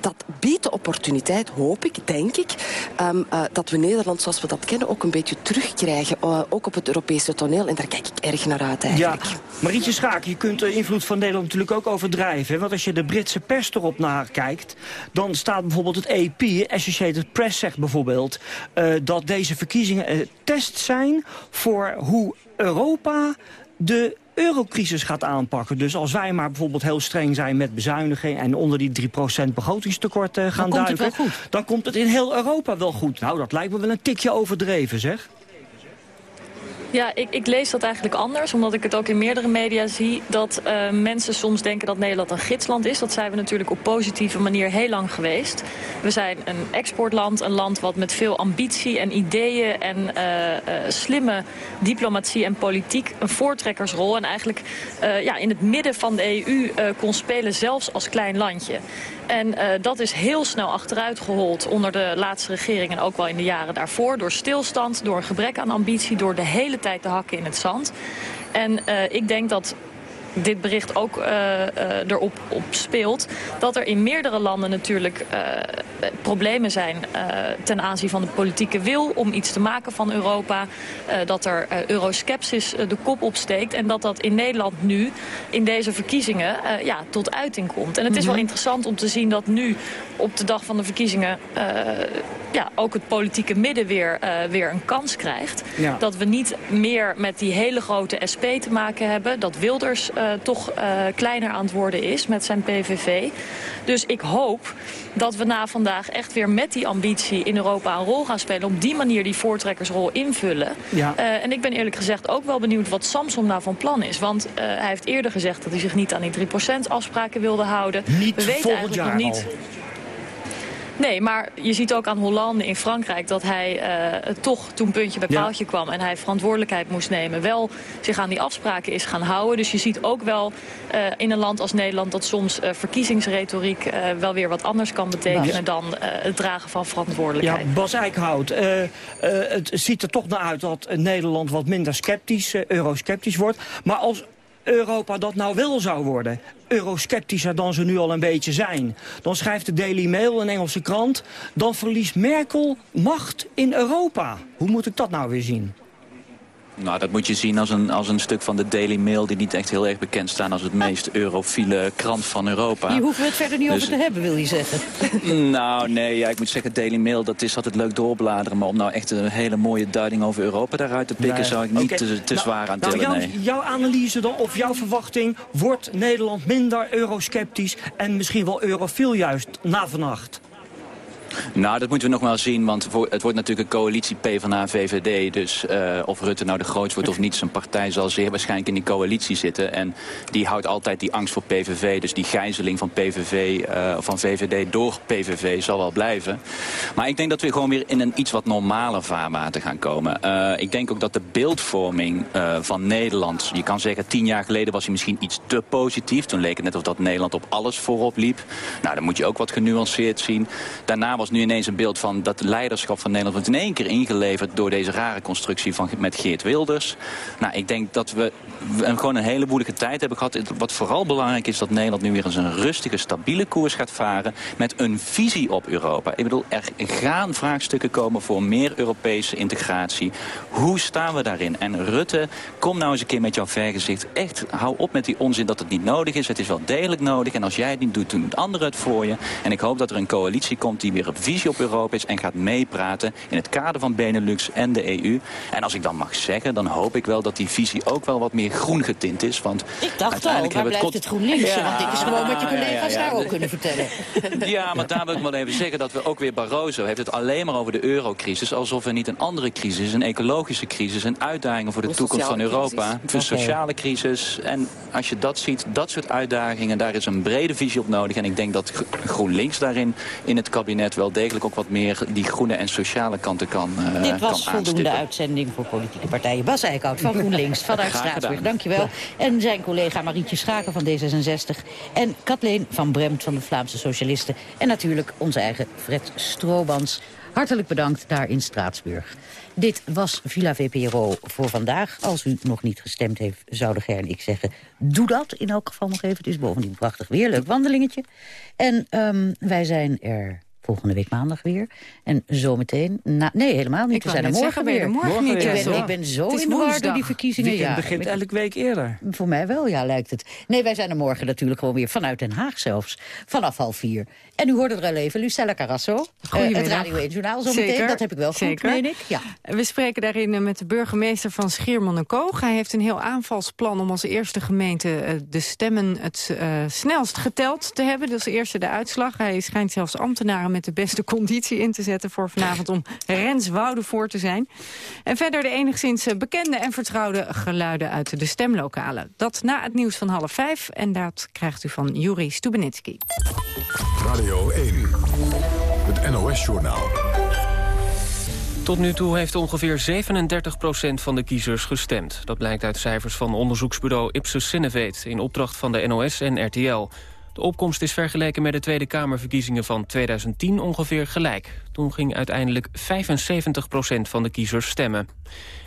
dat biedt de opportuniteit, hoop ik, denk ik, um, uh, dat we Nederland zoals we dat kennen ook een beetje terugkrijgen. Uh, ook op het Europese toneel. En daar kijk ik erg naar uit eigenlijk. Ja, Marietje Schaak, je kunt de invloed van Nederland natuurlijk ook overdrijven. Want als je de Britse pers erop naar kijkt... dan staat bijvoorbeeld het AP, Associated Press zegt bijvoorbeeld... Uh, dat deze verkiezingen een test zijn voor hoe Europa de eurocrisis gaat aanpakken. Dus als wij maar bijvoorbeeld heel streng zijn met bezuiniging... en onder die 3% begrotingstekort uh, gaan dan duiken... dan komt het in heel Europa wel goed. Nou, dat lijkt me wel een tikje overdreven, zeg. Ja, ik, ik, lees dat eigenlijk anders, omdat ik het ook in meerdere media zie... dat uh, mensen soms denken dat Nederland een gidsland is. Dat zijn we natuurlijk op positieve manier heel lang geweest. We zijn een exportland, een land wat met veel ambitie en ideeën... en uh, uh, slimme diplomatie en politiek een voortrekkersrol... en eigenlijk ja, in het midden van de EU kon spelen, zelfs als klein landje. En uh, dat is heel snel achteruit gehold onder de laatste regering... en ook wel in de jaren daarvoor. Door stilstand, door een gebrek aan ambitie... door de hele tijd te hakken in het zand. En uh, ik denk dat dit bericht ook uh, uh, erop op speelt... dat er in meerdere landen natuurlijk uh, problemen zijn ten aanzien van de politieke wil... om iets te maken van Europa. dat er euroskepsis de kop opsteekt. En dat dat in Nederland nu, in deze verkiezingen, ja, tot uiting komt. En het is wel mhm. interessant om te zien dat nu op de dag van de verkiezingen... ja, ook het politieke midden weer, weer een kans krijgt. Ja. Dat we niet meer met die hele grote SP te maken hebben. Dat Wilders uh, toch uh, kleiner aan het worden is met zijn PVV. Dus ik hoop dat we na vandaag echt weer met die ambitie in Europa een rol gaan spelen. Op die manier die voortrekkersrol invullen. Ja. Uh, en ik ben eerlijk gezegd ook wel benieuwd wat Samson nou van plan is. Want hij heeft eerder gezegd dat hij zich niet aan die 3% afspraken wilde houden. Niet we weten eigenlijk nog niet. Al. Nee, maar je ziet ook aan Hollande in Frankrijk dat hij uh, toch toen puntje bij paaltje ja. kwam en hij verantwoordelijkheid moest nemen, wel zich aan die afspraken is gaan houden. Dus je ziet ook wel uh, in een land als Nederland dat soms uh, verkiezingsretoriek wel weer wat anders kan betekenen dan het dragen van verantwoordelijkheid. Ja, Bas Eickhout, het ziet er toch naar uit dat Nederland wat minder sceptisch, eurosceptisch wordt. Maar als Europa dat nou wel zou worden, eurosceptischer dan ze nu al een beetje zijn. Dan schrijft de Daily Mail, een Engelse krant, dan verliest Merkel macht in Europa. Hoe moet ik dat nou weer zien? Nou, dat moet je zien als een, als een stuk van de Daily Mail... die niet echt heel erg bekend staan als het meest eurofiele krant van Europa. Hier hoeven we het verder niet dus, over te hebben, wil je zeggen? Nou, nee, ja, ik moet zeggen, Daily Mail, dat is altijd leuk doorbladeren... maar om nou echt een hele mooie duiding over Europa daaruit te pikken... Nee. zou ik niet okay. te, te nou, zwaar aan nou, tillen, jouw, nee. Jouw analyse dan, of jouw verwachting... wordt Nederland minder eurosceptisch en misschien wel eurofiel juist na vannacht? Nou, dat moeten we nog wel zien, want het wordt natuurlijk een coalitie PvdA-VVD. Dus uh, of Rutte nou de grootste wordt of niet, zijn partij zal zeer waarschijnlijk in die coalitie zitten. En die houdt altijd die angst voor PVV, dus die gijzeling van PVV, uh, van VVD door PVV zal wel blijven. Maar ik denk dat we gewoon weer in een iets wat normaler vaarwater gaan komen. Uh, ik denk ook dat de beeldvorming van Nederland, je kan zeggen tien jaar geleden was hij misschien iets te positief. Toen leek het net of dat Nederland op alles voorop liep. Nou, dan moet je ook wat genuanceerd zien. Daarna was nu ineens een beeld van dat leiderschap van Nederland wordt in één keer ingeleverd door deze rare constructie van, met Geert Wilders. Nou, ik denk dat we, we gewoon een hele moeilijke tijd hebben gehad. Wat vooral belangrijk is dat Nederland nu weer eens een rustige, stabiele koers gaat varen met een visie op Europa. Ik bedoel, er gaan vraagstukken komen voor meer Europese integratie. Hoe staan we daarin? En Rutte, kom nou eens een keer met jouw vergezicht. Echt, hou op met die onzin dat het niet nodig is. Het is wel degelijk nodig. En als jij het niet doet, doen anderen het voor je. En ik hoop dat er een coalitie komt die weer visie op Europa is en gaat meepraten in het kader van Benelux en de EU. En als ik dan mag zeggen, dan hoop ik wel dat die visie ook wel wat meer groen getint is. Want ik dacht al, waar blijft het, het GroenLinks? Ja, want dit is gewoon wat je collega's ja, ja, daar ook kunnen vertellen. Ja, maar daar wil ik wel even zeggen dat we ook weer Barroso heeft het alleen maar over de eurocrisis. Alsof er niet een andere crisis, een ecologische crisis, een uitdagingen voor de, de toekomst van Europa. Crisis. Een sociale crisis. En als je dat ziet, dat soort uitdagingen, daar is een brede visie op nodig. En ik denk dat GroenLinks daarin in het kabinet wel degelijk ook wat meer die groene en sociale kanten kan uh, Dit was kan voldoende uitzending voor politieke partijen. Bas Eickhout van GroenLinks vanuit Straatsburg, dankjewel. En zijn collega Marietje Schaken van D66. En Kathleen van Bremt van de Vlaamse Socialisten. En natuurlijk onze eigen Fred Stroobans. Hartelijk bedankt daar in Straatsburg. Dit was Villa VPRO voor vandaag. Als u nog niet gestemd heeft, zou de Ger en ik zeggen... doe dat in elk geval nog even. Het is bovendien prachtig weer, leuk wandelingetje. En um, wij zijn er volgende week maandag weer. En zometeen... Na, nee, helemaal niet. Ik We zijn er morgen weer. Morgen, morgen niet. Ik ben, ik ben zo in de war door die verkiezingen. Het ja, begint elke week eerder. Voor mij wel, ja, lijkt het. Nee, wij zijn er morgen natuurlijk gewoon weer vanuit Den Haag zelfs. Vanaf half vier. En u hoorde er al even, Lucella Carrasso. Uh, het Radio 1 Journaal zo meteen. Dat heb ik wel goed, meen ik. Ja. We spreken daarin uh, met de burgemeester van Schiermonnikoog. Hij heeft een heel aanvalsplan om als eerste gemeente uh, de stemmen het snelst geteld te hebben. Dat is eerste de uitslag. Hij schijnt zelfs ambtenaren met de beste conditie in te zetten voor vanavond om Rens Wouden voor te zijn. En verder de enigszins bekende en vertrouwde geluiden uit de stemlokalen. Dat na het nieuws van half vijf en dat krijgt u van Juri Stubenitski. Radio 1, het NOS-journaal. Tot nu toe heeft ongeveer 37% van de kiezers gestemd. Dat blijkt uit cijfers van onderzoeksbureau Ipsos Sineveet... in opdracht van de NOS en RTL. De opkomst is vergeleken met de Tweede Kamerverkiezingen van 2010 ongeveer gelijk. Toen ging uiteindelijk 75% van de kiezers stemmen.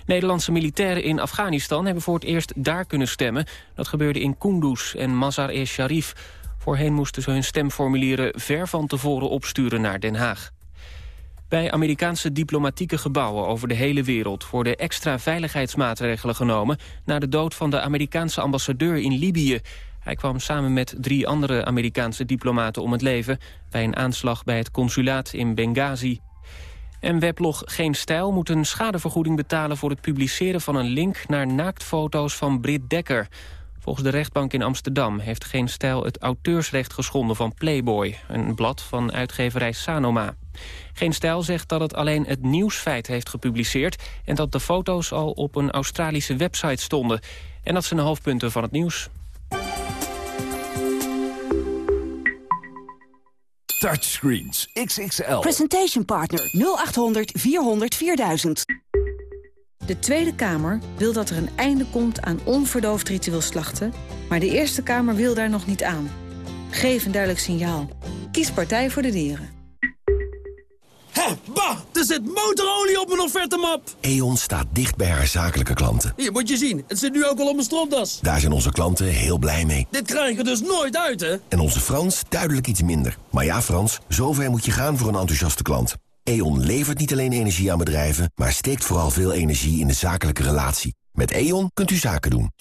Nederlandse militairen in Afghanistan hebben voor het eerst daar kunnen stemmen. Dat gebeurde in Kunduz en Mazar-e-Sharif. Voorheen moesten ze hun stemformulieren ver van tevoren opsturen naar Den Haag. Bij Amerikaanse diplomatieke gebouwen over de hele wereld... worden extra veiligheidsmaatregelen genomen... na de dood van de Amerikaanse ambassadeur in Libië. Hij kwam samen met drie andere Amerikaanse diplomaten om het leven... bij een aanslag bij het consulaat in Benghazi. En weblog Geen Stijl moet een schadevergoeding betalen... voor het publiceren van een link naar naaktfoto's van Britt Dekker... Volgens de rechtbank in Amsterdam heeft Geen Stijl het auteursrecht geschonden van Playboy, een blad van uitgeverij Sanoma. Geen Stijl zegt dat het alleen het nieuwsfeit heeft gepubliceerd... en dat de foto's al op een Australische website stonden. En dat zijn de hoofdpunten van het nieuws. Touchscreens XXL. Presentation Partner 0800 400 4000. De Tweede Kamer wil dat er een einde komt aan onverdoofd ritueel slachten... maar de Eerste Kamer wil daar nog niet aan. Geef een duidelijk signaal. Kies Partij voor de Dieren. Hé, bah! Er zit motorolie op mijn offertemap! E.ON staat dicht bij haar zakelijke klanten. Hier, moet je zien. Het zit nu ook al op mijn stropdas. Daar zijn onze klanten heel blij mee. Dit krijg je dus nooit uit, hè? En onze Frans duidelijk iets minder. Maar ja, Frans, zover moet je gaan voor een enthousiaste klant. E.ON levert niet alleen energie aan bedrijven... maar steekt vooral veel energie in de zakelijke relatie. Met E.ON kunt u zaken doen.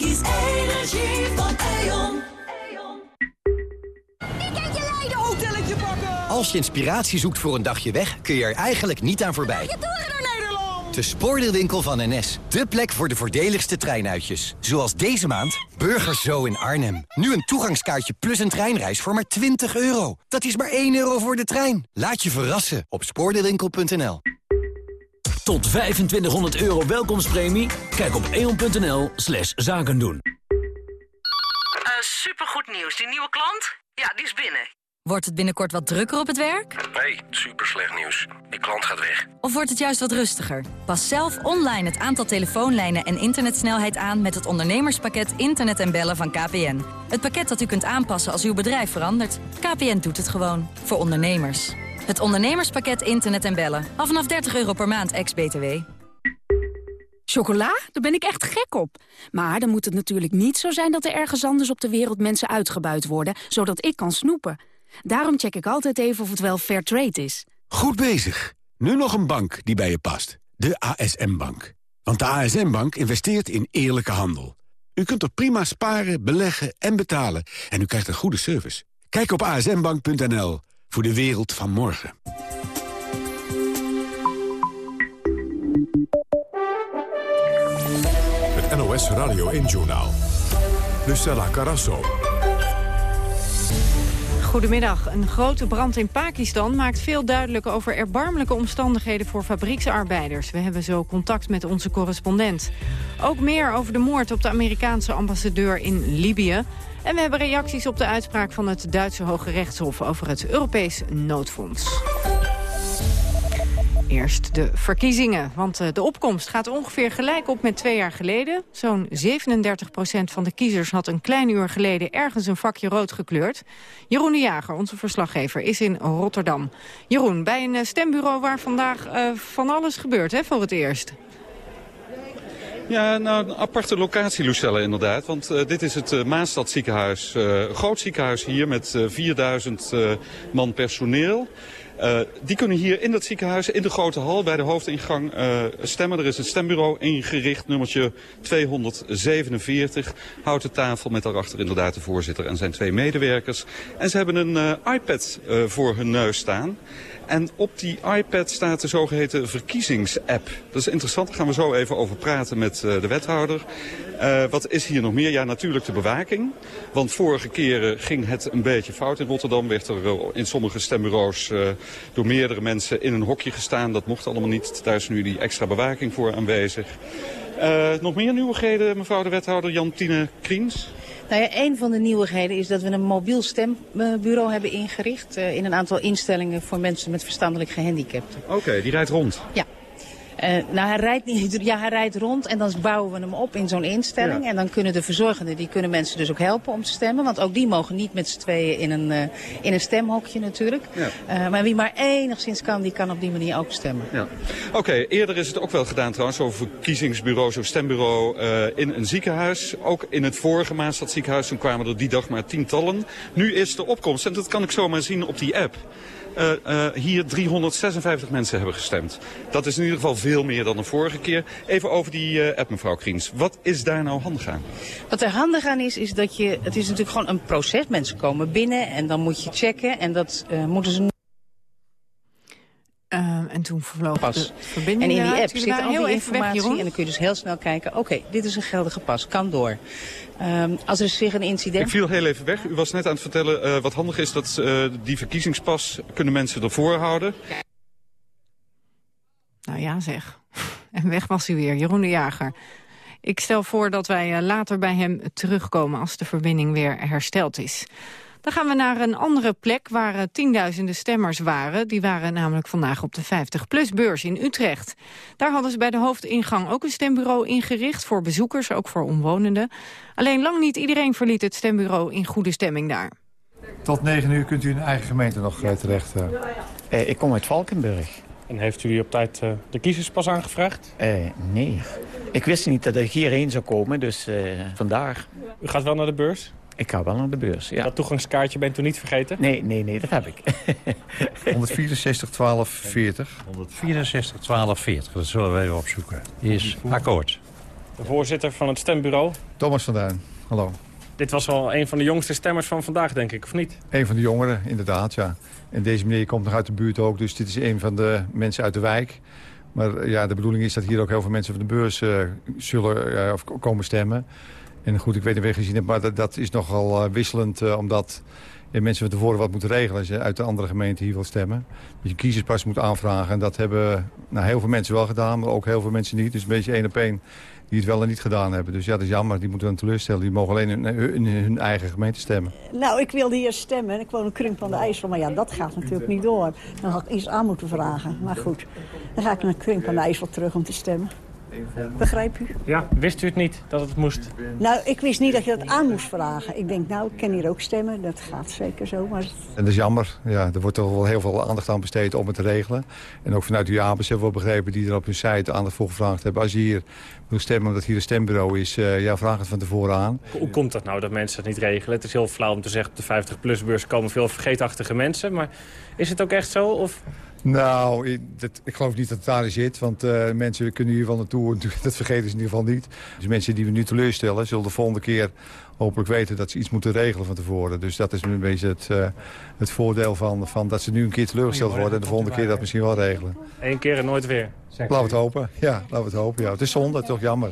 Als je inspiratie zoekt voor een dagje weg, kun je er eigenlijk niet aan voorbij. De spoordeelwinkel van NS. De plek voor de voordeligste treinuitjes. Zoals deze maand Burgers Zo in Arnhem. Nu een toegangskaartje plus een treinreis voor maar 20 euro. Dat is maar 1 euro voor de trein. Laat je verrassen op spoordeelwinkel.nl. Tot 2500 euro welkomstpremie? Kijk op eon.nl slash zaken doen. Uh, supergoed nieuws. Die nieuwe klant? Ja, die is binnen. Wordt het binnenkort wat drukker op het werk? Nee, super slecht nieuws. Die klant gaat weg. Of wordt het juist wat rustiger? Pas zelf online het aantal telefoonlijnen en internetsnelheid aan... met het ondernemerspakket Internet en Bellen van KPN. Het pakket dat u kunt aanpassen als uw bedrijf verandert. KPN doet het gewoon. Voor ondernemers. Het ondernemerspakket Internet en Bellen. Af vanaf 30 euro per maand, ex-BTW. Chocola? Daar ben ik echt gek op. Maar dan moet het natuurlijk niet zo zijn dat er ergens anders op de wereld mensen uitgebuit worden... zodat ik kan snoepen. Daarom check ik altijd even of het wel fair trade is. Goed bezig. Nu nog een bank die bij je past. De ASM-bank. Want de ASM-bank investeert in eerlijke handel. U kunt er prima sparen, beleggen en betalen. En u krijgt een goede service. Kijk op asmbank.nl voor de wereld van morgen. Het NOS Radio 1-journaal. Lucella Carasso. Goedemiddag. Een grote brand in Pakistan maakt veel duidelijk over erbarmelijke omstandigheden voor fabrieksarbeiders. We hebben zo contact met onze correspondent. Ook meer over de moord op de Amerikaanse ambassadeur in Libië. En we hebben reacties op de uitspraak van het Duitse Hoge Rechtshof over het Europees noodfonds. Eerst de verkiezingen, want eh, de opkomst gaat ongeveer gelijk op met twee jaar geleden. Zo'n 37% van de kiezers had een klein uur geleden ergens een vakje rood gekleurd. Jeroen de Jager, onze verslaggever, is in Rotterdam. Jeroen, bij een eh, stembureau waar vandaag uh, van alles gebeurt hè, voor het eerst. Ja, nou, een aparte locatie, Lucelle, inderdaad. Want dit is het uh, Maastad ziekenhuis. Groot ziekenhuis hier met 4000 man personeel. Uh, die kunnen hier in dat ziekenhuis, in de grote hal, bij de hoofdingang uh, stemmen. Er is een stembureau ingericht, nummertje 247. Houten tafel met daarachter inderdaad de voorzitter en zijn twee medewerkers. En ze hebben een uh, iPad voor hun neus staan. En op die iPad staat de zogeheten verkiezingsapp. Dat is interessant, daar gaan we zo even over praten met de wethouder. Uh, wat is hier nog meer? Ja, natuurlijk de bewaking. Want vorige keren ging het een beetje fout in Rotterdam. Werd er in sommige stembureaus uh, door meerdere mensen in een hokje gestaan. Dat mocht allemaal niet. Daar is nu die extra bewaking voor aanwezig. Nog meer nieuwigheden, mevrouw de wethouder Jantine Kriens? Nou ja, een van de nieuwigheden is dat we een mobiel stembureau hebben ingericht... Uh, in een aantal instellingen voor mensen met verstandelijk gehandicapten. Oké, okay, die rijdt rond? Ja. Uh, nou, hij rijdt, niet, ja, hij rijdt rond en dan bouwen we hem op in zo'n instelling. Ja. En dan kunnen de verzorgenden, die kunnen mensen dus ook helpen om te stemmen. Want ook die mogen niet met z'n tweeën in een, uh, in een stemhokje natuurlijk. Ja. Uh, maar wie maar enigszins kan, die kan op die manier ook stemmen. Ja. Oké, okay, eerder is het ook wel gedaan trouwens over verkiezingsbureaus of stembureau in een ziekenhuis. Ook in het vorige Maastadziekenhuis, toen kwamen er die dag maar tientallen. Nu is de opkomst, en dat kan ik zomaar zien op die app uh, uh, hier 356 mensen hebben gestemd. Dat is in ieder geval veel meer dan de vorige keer. Even over die uh, app, mevrouw Kriens. Wat is daar nou handig aan? Wat er handig aan is, is dat je... Het is natuurlijk gewoon een proces. Mensen komen binnen en dan moet je checken. En dat moeten ze... Uh, en toen vervloog pas. de verbinding En in die app zit al die informatie weg, en dan kun je dus heel snel kijken... oké, okay, dit is een geldige pas, kan door. Um, als er zich een incident... Ik viel heel even weg. U was net aan het vertellen uh, wat handig is dat uh, die verkiezingspas kunnen mensen ervoor houden. Nou ja zeg. En weg was hij weer, Jeroen de Jager. Ik stel voor dat wij uh, later bij hem terugkomen als de verbinding weer hersteld is. Dan gaan we naar een andere plek waar uh, tienduizenden stemmers waren. Die waren namelijk vandaag op de 50PLUS-beurs in Utrecht. Daar hadden ze bij de hoofdingang ook een stembureau ingericht... voor bezoekers, ook voor omwonenden. Alleen lang niet iedereen verliet het stembureau in goede stemming daar. Tot 9 uur kunt u in eigen gemeente nog uh, terecht. Uh. Eh, ik kom uit Valkenburg. En heeft u op tijd uh, de kiezerspas aangevraagd? Uh, nee. Ik wist niet dat ik hierheen zou komen, dus uh, vandaar. U gaat wel naar de beurs? Ik ga wel naar de beurs, ja. Dat toegangskaartje bent u niet vergeten? Nee, nee, nee, dat heb ik. 164, 12, 40. 164, 12, 40. Dat zullen we even opzoeken. Is akkoord. De voorzitter van het stembureau. Thomas van Duin, hallo. Dit was wel een van de jongste stemmers van vandaag, denk ik, of niet? Een van de jongeren, inderdaad, ja. En deze meneer komt nog uit de buurt ook, dus dit is een van de mensen uit de wijk. Maar ja, de bedoeling is dat hier ook heel veel mensen van de beurs uh, zullen uh, komen stemmen. En goed, ik weet niet of je gezien hebt, maar dat, dat is nogal uh, wisselend... Uh, omdat ja, mensen van tevoren wat moeten regelen als je uit de andere gemeente hier wil stemmen. Dat je kiezerspas moet aanvragen. En dat hebben nou, heel veel mensen wel gedaan, maar ook heel veel mensen niet. Dus een beetje één op één die het wel en niet gedaan hebben. Dus ja, dat is jammer. Die moeten dan teleurstellen. Die mogen alleen in, hun eigen gemeente stemmen. Nou, ik wilde hier stemmen. Ik woon een Krimp van de IJssel. Maar ja, dat gaat natuurlijk niet door. Dan had ik iets aan moeten vragen. Maar goed, dan ga ik naar Krimp van de IJssel terug om te stemmen. Begrijp u? Ja, wist u het niet dat het moest? Nou, ik wist niet dat je dat aan moest vragen. Ik denk, nou, ik kan hier ook stemmen. Dat gaat zeker zo. Maar... En dat is jammer. Ja, er wordt toch wel heel veel aandacht aan besteed om het te regelen. En ook vanuit uw ABS hebben we begrepen die er op hun site aandacht voor gevraagd hebben. Als je hier wil stemmen omdat hier een stembureau is, uh, ja, vraag het van tevoren aan. Hoe komt dat nou dat mensen het niet regelen? Het is heel flauw om te zeggen, op de 50-plus-beurs komen veel vergeetachtige mensen. Maar is het ook echt zo? Of... Nou, ik, dat, ik geloof niet dat het daarin zit. Want uh, mensen kunnen hier wel naartoe. Dat vergeten ze in ieder geval niet. Dus mensen die we nu teleurstellen... zullen de volgende keer hopelijk weten dat ze iets moeten regelen van tevoren. Dus dat is een beetje het, uh, het voordeel van, van dat ze nu een keer teleurgesteld worden... en de volgende keer dat misschien wel regelen. Eén keer en nooit weer. Laten we het hopen. Ja, laten we het hopen. Ja. Het is zonde, toch jammer.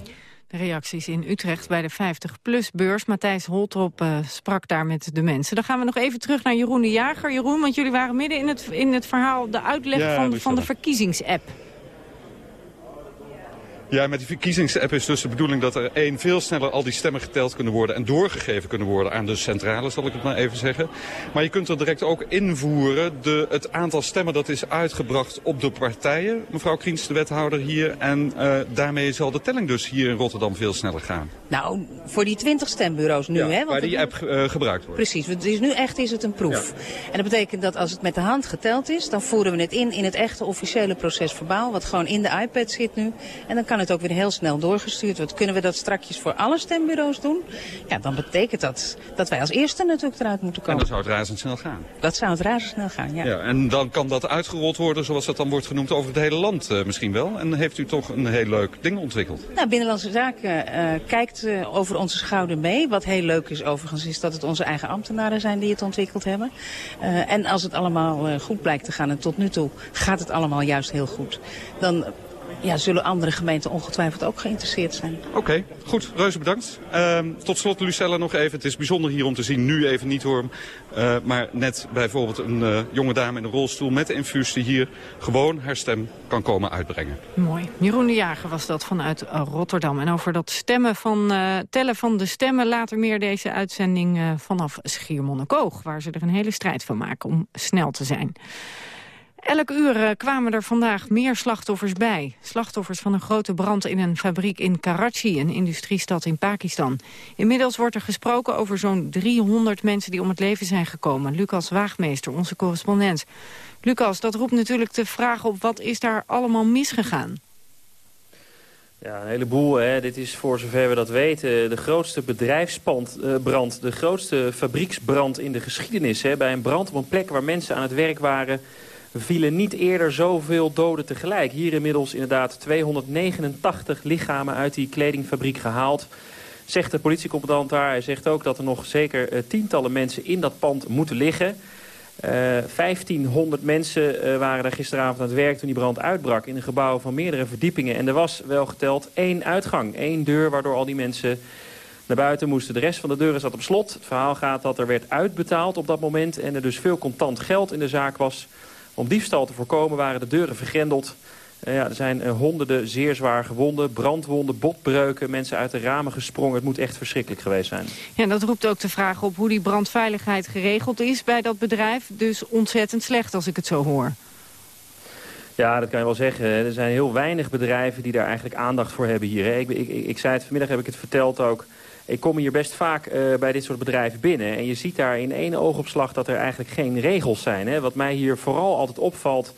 De reacties in Utrecht bij de 50PLUS-beurs. Matthijs Holtrop uh, sprak daar met de mensen. Dan gaan we nog even terug naar Jeroen de Jager. Jeroen, want jullie waren midden in het, in het verhaal... de uitleg ja, van, van de verkiezingsapp. Ja, met die verkiezingsapp is dus de bedoeling dat er één veel sneller al die stemmen geteld kunnen worden en doorgegeven kunnen worden aan de centrale, zal ik het maar even zeggen. Maar je kunt er direct ook invoeren de, het aantal stemmen dat is uitgebracht op de partijen, mevrouw Kriens, de wethouder hier. En uh, daarmee zal de telling dus hier in Rotterdam veel sneller gaan. Nou, voor die 20 stembureaus nu, ja, hè? Want waar die app uh, gebruikt wordt. Precies, dus nu echt is het een proef. Ja. En dat betekent dat als het met de hand geteld is, dan voeren we het in in het echte officiële proces verbaal, wat gewoon in de iPad zit nu. En dan kan het ook weer heel snel doorgestuurd wordt. Kunnen we dat strakjes voor alle stembureaus doen? Ja, dan betekent dat dat wij als eerste natuurlijk eruit moeten komen. En dan zou het razendsnel gaan. Dat zou het razendsnel gaan, ja. ja. En dan kan dat uitgerold worden, zoals dat dan wordt genoemd, over het hele land uh, misschien wel. En heeft u toch een heel leuk ding ontwikkeld? Nou, Binnenlandse Zaken uh, kijkt uh, over onze schouder mee. Wat heel leuk is overigens, is dat het onze eigen ambtenaren zijn die het ontwikkeld hebben. en als het allemaal goed blijkt te gaan, en tot nu toe gaat het allemaal juist heel goed, dan ja, zullen andere gemeenten ongetwijfeld ook geïnteresseerd zijn. Oké, goed. Reuze bedankt. Ehm, tot slot Lucella nog even. Het is bijzonder hier om te zien, nu even niet hoor. Uh, maar net bijvoorbeeld een uh, jonge dame in een rolstoel met de infuus... die hier gewoon haar stem kan komen uitbrengen. Mooi. Jeroen de Jager was dat vanuit Rotterdam. En over dat stemmen van, uh, tellen van de stemmen... later meer deze uitzending vanaf Schiermonnikoog... waar ze er een hele strijd van maken om snel te zijn. Elk uur eh, kwamen er vandaag meer slachtoffers bij. Slachtoffers van een grote brand in een fabriek in Karachi, een industriestad in Pakistan. Inmiddels wordt er gesproken over zo'n 300 mensen die om het leven zijn gekomen. Lucas Waagmeester, onze correspondent. Lucas, dat roept natuurlijk de vraag op, wat is daar allemaal misgegaan? Ja, een heleboel. Hè. Dit is voor zover we dat weten de grootste bedrijfsbrand, eh, de grootste fabrieksbrand in de geschiedenis. Hè. Bij een brand op een plek waar mensen aan het werk waren vielen niet eerder zoveel doden tegelijk. Hier inmiddels inderdaad 289 lichamen uit die kledingfabriek gehaald. Zegt de politiecommandant daar. Hij zegt ook dat er nog zeker uh, tientallen mensen in dat pand moeten liggen. Uh, eh, 1500 mensen uh, waren daar gisteravond aan het werk toen die brand uitbrak... in een gebouw van meerdere verdiepingen. En er was wel geteld één uitgang, één deur... waardoor al die mensen naar buiten moesten. De rest van de deuren zat op slot. Het verhaal gaat dat er werd uitbetaald op dat moment... en er dus veel contant geld in de zaak was... Om diefstal te voorkomen waren de deuren vergrendeld. Uh, ja, er zijn uh, honderden zeer zwaar gewonden, brandwonden, botbreuken, mensen uit de ramen gesprongen. Het moet echt verschrikkelijk geweest zijn. Ja, dat roept ook de vraag op hoe die brandveiligheid geregeld is bij dat bedrijf. Dus ontzettend slecht als ik het zo hoor. Ja, dat kan je wel zeggen. Er zijn heel weinig bedrijven die daar eigenlijk aandacht voor hebben hier. Ik, ik, ik, ik zei het vanmiddag, heb ik het verteld ook. Ik kom hier best vaak uh, bij dit soort bedrijven binnen. En je ziet daar in één oogopslag dat er eigenlijk geen regels zijn. Hè. Wat mij hier vooral altijd opvalt...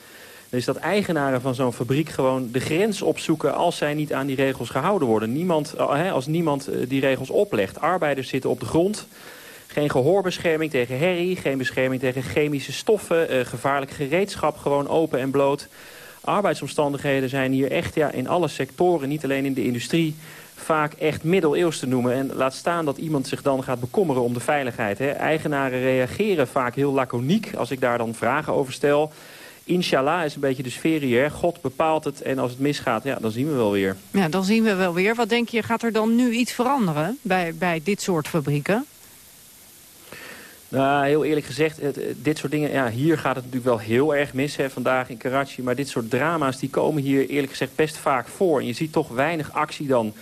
is dat eigenaren van zo'n fabriek gewoon de grens opzoeken... als zij niet aan die regels gehouden worden. Niemand, hè, als niemand uh, die regels oplegt. Arbeiders zitten op de grond... Geen gehoorbescherming tegen herrie, geen bescherming tegen chemische stoffen... gevaarlijk gereedschap gewoon open en bloot. Arbeidsomstandigheden zijn hier echt ja, in alle sectoren, niet alleen in de industrie vaak echt middeleeuws te noemen. En laat staan dat iemand zich dan gaat bekommeren om de veiligheid. Hè. Eigenaren reageren vaak heel laconiek als ik daar dan vragen over stel. Inshallah is een beetje de sfeer hier. God bepaalt het en als het misgaat, ja, dan zien we wel weer. Ja, dan zien we wel weer. Wat denk je, gaat er dan nu iets veranderen bij, bij dit soort fabrieken? Nou, heel eerlijk gezegd, het, dit soort dingen, ja, hier gaat het natuurlijk wel heel erg mis hè, vandaag in Karachi. Maar dit soort drama's, die komen hier eerlijk gezegd best vaak voor. En je ziet toch weinig actie dan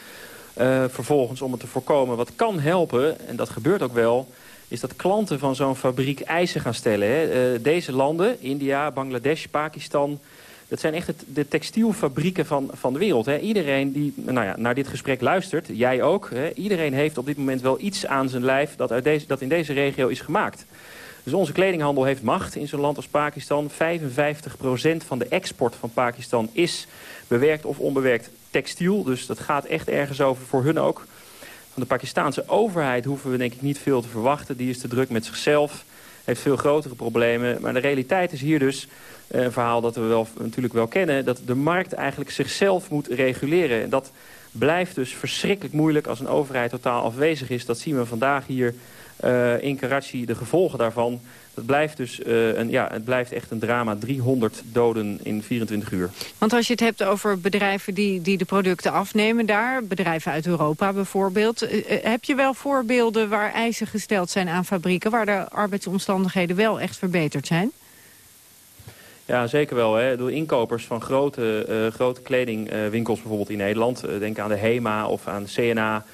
uh, vervolgens om het te voorkomen. Wat kan helpen, en dat gebeurt ook wel, is dat klanten van zo'n fabriek eisen gaan stellen. Hè. Uh, deze landen, India, Bangladesh, Pakistan... dat zijn echt de textielfabrieken van, van de wereld. Hè. Iedereen die nou ja, naar dit gesprek luistert, jij ook... Hè. iedereen heeft op dit moment wel iets aan zijn lijf dat, uit deze, dat in deze regio is gemaakt. Dus onze kledinghandel heeft macht in zo'n land als Pakistan. 55% van de export van Pakistan is bewerkt of onbewerkt textiel. Dus dat gaat echt ergens over voor hun ook. Van de Pakistanse overheid hoeven we denk ik niet veel te verwachten. Die is te druk met zichzelf, heeft veel grotere problemen. Maar de realiteit is hier dus eh, een verhaal dat we wel, natuurlijk wel kennen... dat de markt eigenlijk zichzelf moet reguleren. En dat blijft dus verschrikkelijk moeilijk als een overheid totaal afwezig is. Dat zien we vandaag hier uh, in Karachi, de gevolgen daarvan. Het blijft dus uh, een, ja, het blijft echt een drama. 300 doden in 24 uur. Want als je het hebt over bedrijven die, die de producten afnemen daar... bedrijven uit Europa bijvoorbeeld... Uh, heb je wel voorbeelden waar eisen gesteld zijn aan fabrieken... waar de arbeidsomstandigheden wel echt verbeterd zijn? Ja, zeker wel. Hè. Door inkopers van grote, uh, grote kledingwinkels bijvoorbeeld in Nederland... denk aan de HEMA of aan CNA...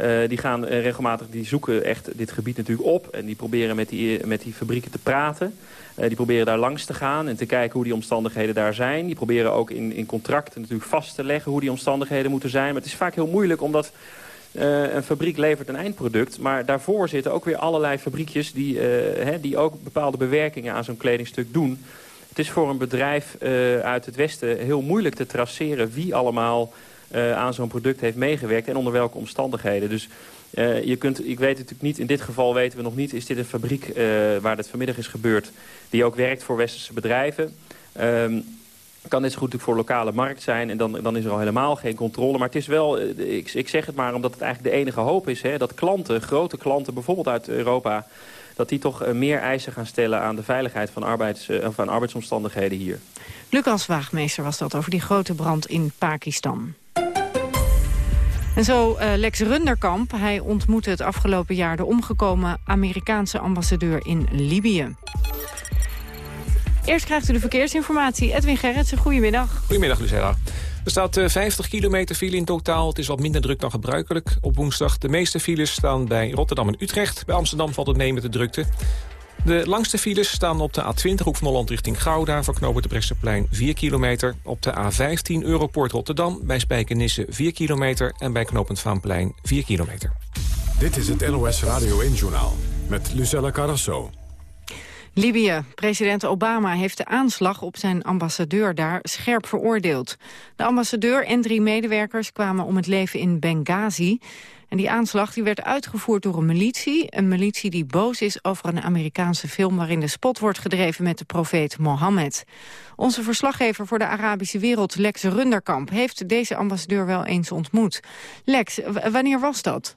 Uh, die gaan uh, regelmatig, die zoeken echt dit gebied natuurlijk op. En die proberen met die, met die fabrieken te praten. Die proberen daar langs te gaan en te kijken hoe die omstandigheden daar zijn. Die proberen ook in, in contracten natuurlijk vast te leggen hoe die omstandigheden moeten zijn. Maar het is vaak heel moeilijk omdat een fabriek levert een eindproduct. Maar daarvoor zitten ook weer allerlei fabriekjes die, die ook bepaalde bewerkingen aan zo'n kledingstuk doen. Het is voor een bedrijf uit het Westen heel moeilijk te traceren wie allemaal aan zo'n product heeft meegewerkt en onder welke omstandigheden. Dus uh, je kunt, ik weet natuurlijk niet, in dit geval weten we nog niet... is dit een fabriek uh, waar dit vanmiddag is gebeurd... die ook werkt voor westerse bedrijven... Um, kan zo goed voor lokale markt zijn. En dan, dan is er al helemaal geen controle. Maar het is wel, ik, ik zeg het maar omdat het eigenlijk de enige hoop is... Hè, dat klanten, grote klanten, bijvoorbeeld uit Europa... dat die toch meer eisen gaan stellen aan de veiligheid van, arbeids, van arbeidsomstandigheden hier. Lucas Waagmeester was dat over die grote brand in Pakistan. En zo uh, Lex Runderkamp. Hij ontmoette het afgelopen jaar de omgekomen Amerikaanse ambassadeur in Libië. Eerst krijgt u de verkeersinformatie. Edwin Gerritsen, goedemiddag. Goedemiddag, Lucella. Er staat 50 eh, kilometer file in totaal. Het is wat minder druk dan gebruikelijk op woensdag. De meeste files staan bij Rotterdam en Utrecht. Bij Amsterdam valt het mee met de drukte. De langste files staan op de A20 Hoek van Holland richting Gouda... voor knopen de Bresseplein 4 kilometer. Op de A15 Europoort Rotterdam bij Spijkenisse 4 kilometer... en bij knooppunt Vaanplein 4 kilometer. Dit is het NOS Radio 1-journaal met Lucella Carrasso. Libië. President Obama heeft de aanslag op zijn ambassadeur daar scherp veroordeeld. De ambassadeur en drie medewerkers kwamen om het leven in Benghazi. En die aanslag die werd uitgevoerd door een militie. Een militie die boos is over een Amerikaanse film... waarin de spot wordt gedreven met de profeet Mohammed. Onze verslaggever voor de Arabische wereld, Lex Runderkamp... heeft deze ambassadeur wel eens ontmoet. Lex, wanneer was dat?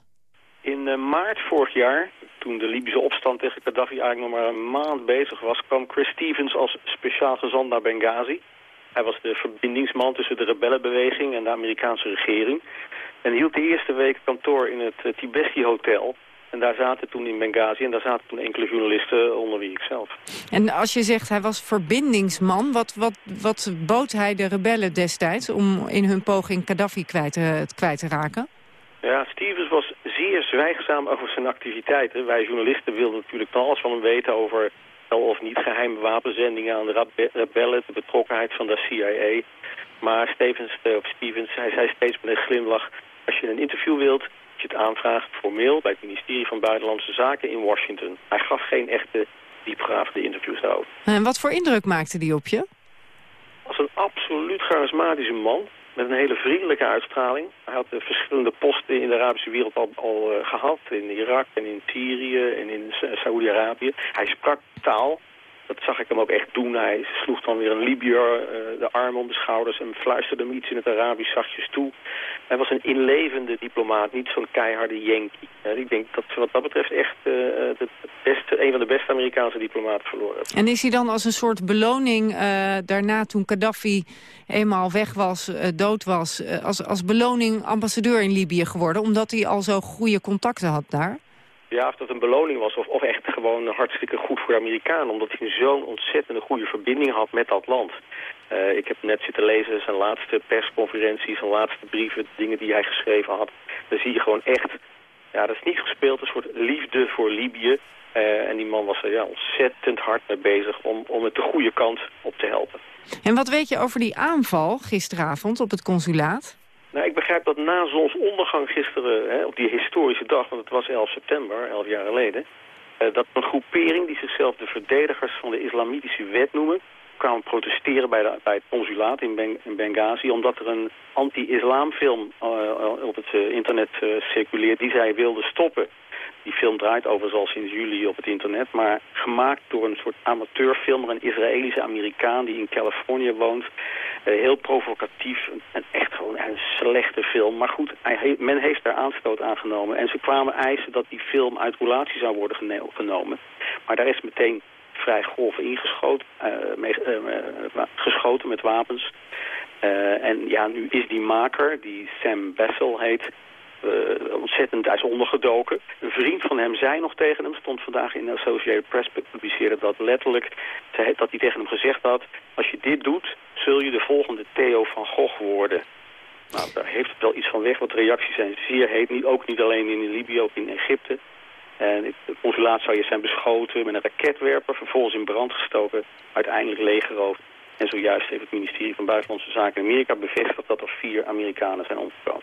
In eh, maart vorig jaar, toen de Libische opstand tegen Gaddafi eigenlijk nog maar een maand bezig was... kwam Chris Stevens als speciaal gezant naar Benghazi. Hij was de verbindingsman tussen de rebellenbeweging en de Amerikaanse regering. En hield de eerste week kantoor in het uh, Tibesti Hotel. En daar zaten toen in Benghazi en daar zaten toen enkele journalisten onder wie ik zelf. En als je zegt hij was verbindingsman, wat, wat, wat bood hij de rebellen destijds om in hun poging Gaddafi kwijt, uh, kwijt te raken? Ja, Stevens was zeer zwijgzaam over zijn activiteiten. Wij journalisten wilden natuurlijk alles van hem weten over wel of niet geheime wapenzendingen aan de rebellen, de betrokkenheid van de CIA. Maar Stevens, of Stevens, hij zei steeds met een glimlach, als je een interview wilt, je het aanvraagt formeel bij het ministerie van Buitenlandse Zaken in Washington. Hij gaf geen echte diepgravende interviews daarover. En wat voor indruk maakte die op je? Als een absoluut charismatische man met een hele vriendelijke uitstraling. Hij had de verschillende posten in de Arabische wereld al, uh, gehad. In Irak en in Syrië en in Saoedi-Arabië. Hij sprak taal dat zag ik hem ook echt doen. Hij sloeg dan weer een Libiër uh, de arm om de schouders en fluisterde hem iets in het Arabisch zachtjes toe. Hij was een inlevende diplomaat, niet zo'n keiharde Yankee. Ik denk dat ze wat dat betreft echt de beste, een van de beste Amerikaanse diplomaten verloren En is hij dan als een soort beloning daarna toen Gaddafi eenmaal weg was, dood was, als, als beloning ambassadeur in Libië geworden, omdat hij al zo goede contacten had daar? Ja, of dat een beloning was of, of echt gewoon hartstikke goed voor de Amerikanen. Omdat hij zo'n ontzettende goede verbinding had met dat land. Uh, ik heb net zitten lezen zijn laatste persconferenties, zijn laatste brieven, dingen die hij geschreven had. Dan zie je gewoon echt, ja dat is niet gespeeld, een soort liefde voor Libië. Uh, en die man was er ja, ontzettend hard mee bezig om, om het de goede kant op te helpen. En wat weet je over die aanval gisteravond op het consulaat? Nou, ik begrijp dat na zonsondergang gisteren, hè, op die historische dag, want het was 11 september, 11 jaar geleden, eh, dat een groepering die zichzelf de verdedigers van de islamitische wet noemen, kwamen protesteren bij, de, bij het consulaat in, ben, in Benghazi, omdat er een anti-islamfilm uh, op het uh, internet circuleert die zij wilden stoppen. Die film draait overigens al sinds juli op het internet, maar gemaakt door een soort amateurfilmer, een Israëlische Amerikaan die in Californië woont. Uh, heel provocatief en echt gewoon een slechte film. Maar goed, men heeft daar aanstoot aan genomen. En ze kwamen eisen dat die film uit roulatie zou worden genomen. Maar daar is meteen vrij golf ingeschoten, uh, mee, uh, geschoten met wapens. en ja, nu is die maker, die Sam Bessel heet, uh, ontzettend is ondergedoken. Een vriend van hem zei nog tegen hem, stond vandaag in de Associated Press, publiceerde dat letterlijk, dat hij tegen hem gezegd had, als je dit doet, zul je de volgende Theo van Gogh worden. Nou, daar heeft het wel iets van weg, want de reacties zijn zeer heet, niet, ook niet alleen in Libië, ook in Egypte. En het consulaat zou je zijn beschoten met een raketwerper, vervolgens in brand gestoken, uiteindelijk leeggeroofd. En zojuist heeft het ministerie van Buitenlandse Zaken in Amerika bevestigd dat er vier Amerikanen zijn omgekomen.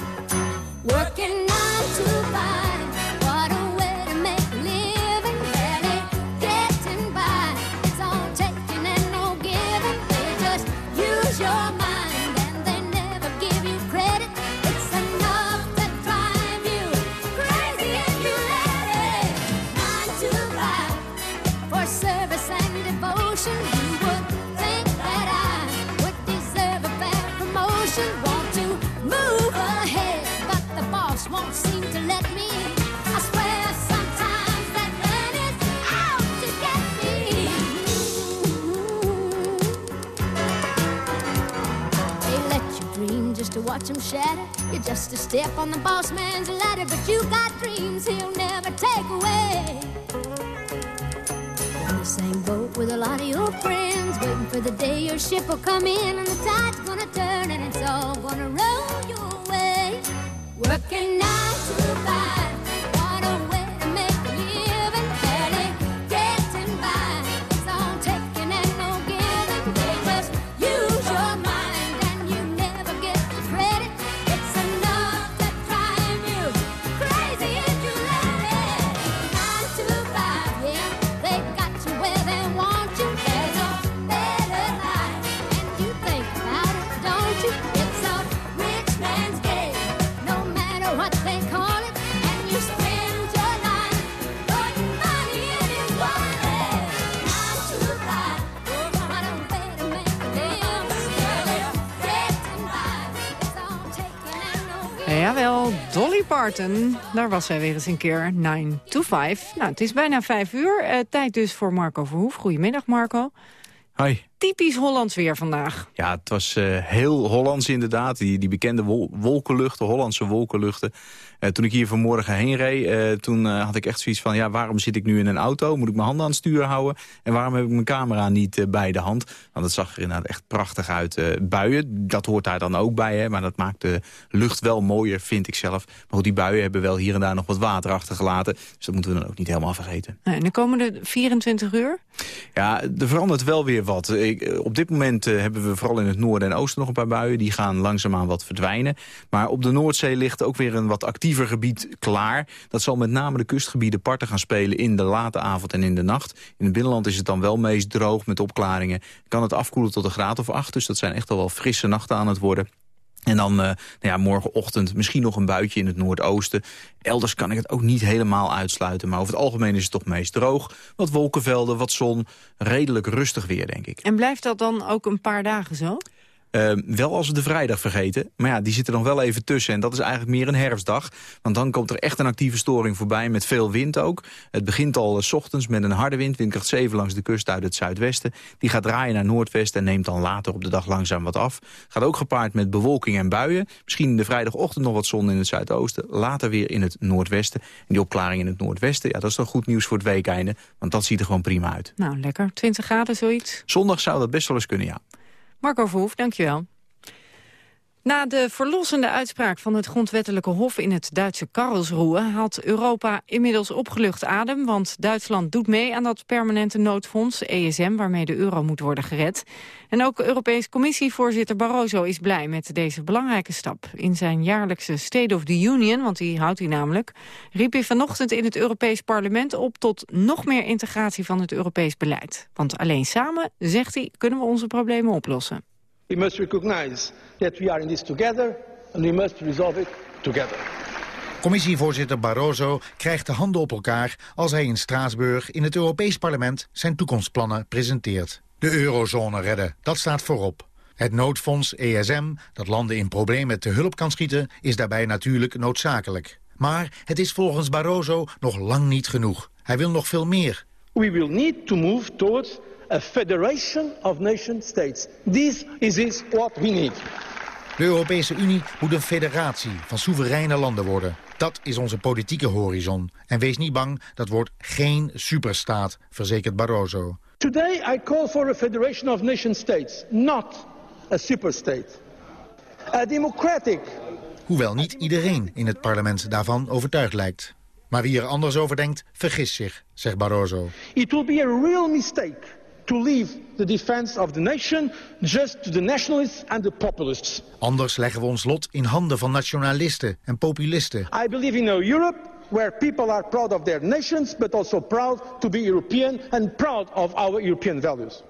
Working nine to five. Watch them shatter. You're just a step on the boss man's ladder, but you got dreams he'll never take away. You're in the same boat with a lot of your friends, waiting for the day your ship will come in and the tide's gonna turn and it's all gonna roll your way. Working nine to Jawel, Dolly Parton. Daar was zij weer eens een keer. 9 to 5. Nou, het is bijna 5 uur. Eh, tijd dus voor Marco Verhoef. Goedemiddag, Marco. Hoi. Typisch Hollands weer vandaag. Ja, het was eh, heel Hollands inderdaad. Die, die bekende wol- wolkenluchten, Hollandse wolkenluchten. Eh, toen ik hier vanmorgen heen reed, eh, toen eh, had ik echt zoiets van... ja, waarom zit ik nu in een auto? Moet ik mijn handen aan het stuur houden? En waarom heb ik mijn camera niet bij de hand? Want het zag er inderdaad echt prachtig uit. buien, dat hoort daar dan ook bij. Hè, maar dat maakt de lucht wel mooier, vind ik zelf. Maar goed, die buien hebben wel hier en daar nog wat water achtergelaten. Dus dat moeten we dan ook niet helemaal vergeten. Nou, en de komende 24 uur? Ja, er verandert wel weer wat. Ik, op dit moment hebben we vooral in het noorden en oosten nog een paar buien. Die gaan langzaamaan wat verdwijnen. Maar op de Noordzee ligt ook weer een wat actiever gebied klaar. Dat zal met name de kustgebieden parten gaan spelen in de late avond en in de nacht. In het binnenland is het dan wel meest droog met opklaringen. Kan het afkoelen tot een graad of acht. Dus dat zijn echt al wel frisse nachten aan het worden. En dan eh, nou ja, morgenochtend misschien nog een buitje in het noordoosten. Elders kan ik het ook niet helemaal uitsluiten. Maar over het algemeen is het toch meest droog. Wat wolkenvelden, wat zon. Redelijk rustig weer, denk ik. En blijft dat dan ook een paar dagen zo? Uh, wel als we de vrijdag vergeten. Maar ja, die zit er nog wel even tussen. En dat is eigenlijk meer een herfstdag. Want dan komt er echt een actieve storing voorbij. Met veel wind ook. Het begint al uh, s ochtends met een harde wind. Windkracht 7 langs de kust uit het zuidwesten. Die gaat draaien naar noordwesten. En neemt dan later op de dag langzaam wat af. Gaat ook gepaard met bewolking en buien. Misschien de vrijdagochtend nog wat zon in het zuidoosten. Later weer in het noordwesten. En die opklaring in het noordwesten. Ja, dat is dan goed nieuws voor het weekeinde. Want dat ziet er gewoon prima uit. Nou, lekker. 20 graden, zoiets? Zondag zou dat best wel eens kunnen, ja. Marco Verhoef, dankjewel. Na de verlossende uitspraak van het grondwettelijke hof in het Duitse Karlsruhe haalt Europa inmiddels opgelucht adem, want Duitsland doet mee aan dat permanente noodfonds, ESM, waarmee de euro moet worden gered. En ook Europees Commissievoorzitter Barroso is blij met deze belangrijke stap. In zijn jaarlijkse State of the Union, want die houdt hij namelijk, riep hij vanochtend in het Europees Parlement op tot nog meer integratie van het Europees beleid. Want alleen samen, zegt hij, kunnen we onze problemen oplossen. We must recognize that we are in this together and we must resolve it together. Commissievoorzitter Barroso krijgt de handen op elkaar als hij in Straatsburg in het Europees Parlement zijn toekomstplannen presenteert. De eurozone redden, dat staat voorop. Het noodfonds ESM, dat landen in problemen te hulp kan schieten, is daarbij natuurlijk noodzakelijk. Maar het is volgens Barroso nog lang niet genoeg. Hij wil nog veel meer. We will need to move towards a federation of nation states. This is, is what we need. De Europese Unie moet een federatie van soevereine landen worden. Dat is onze politieke horizon. En wees niet bang, dat wordt geen superstaat, verzekert Barroso. Today I call for a federation of nation states, not a superstate. A democratic... Hoewel niet iedereen in het parlement daarvan overtuigd lijkt. Maar wie er anders over denkt, vergist zich, zegt Barroso. It will be a real mistake to leave the defense of the nation just to the nationalists and the populists. Anders leggen we ons lot in handen van nationalisten en populisten. I believe in a Europe where people are proud of their nations, but also proud to be European and proud of our European values.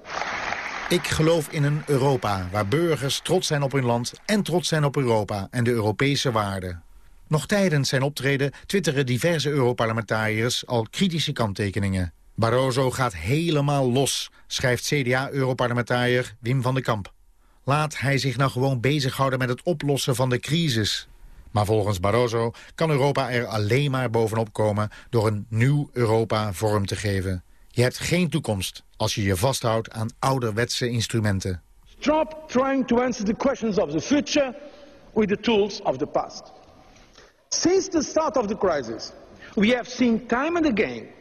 Ik geloof in een Europa waar burgers trots zijn op hun land en trots zijn op Europa en de Europese waarden. Nog tijdens zijn optreden twitteren diverse Europarlementariërs al kritische kanttekeningen. Barroso gaat helemaal los, schrijft CDA-europarlementariër Wim van den Kamp. Laat hij zich nou gewoon bezighouden met het oplossen van de crisis. Maar volgens Barroso kan Europa er alleen maar bovenop komen... door een nieuw Europa vorm te geven. Je hebt geen toekomst als je je vasthoudt aan ouderwetse instrumenten. Stop trying to answer the questions of the future with the tools of the past. Since the start of the crisis, we have seen time and again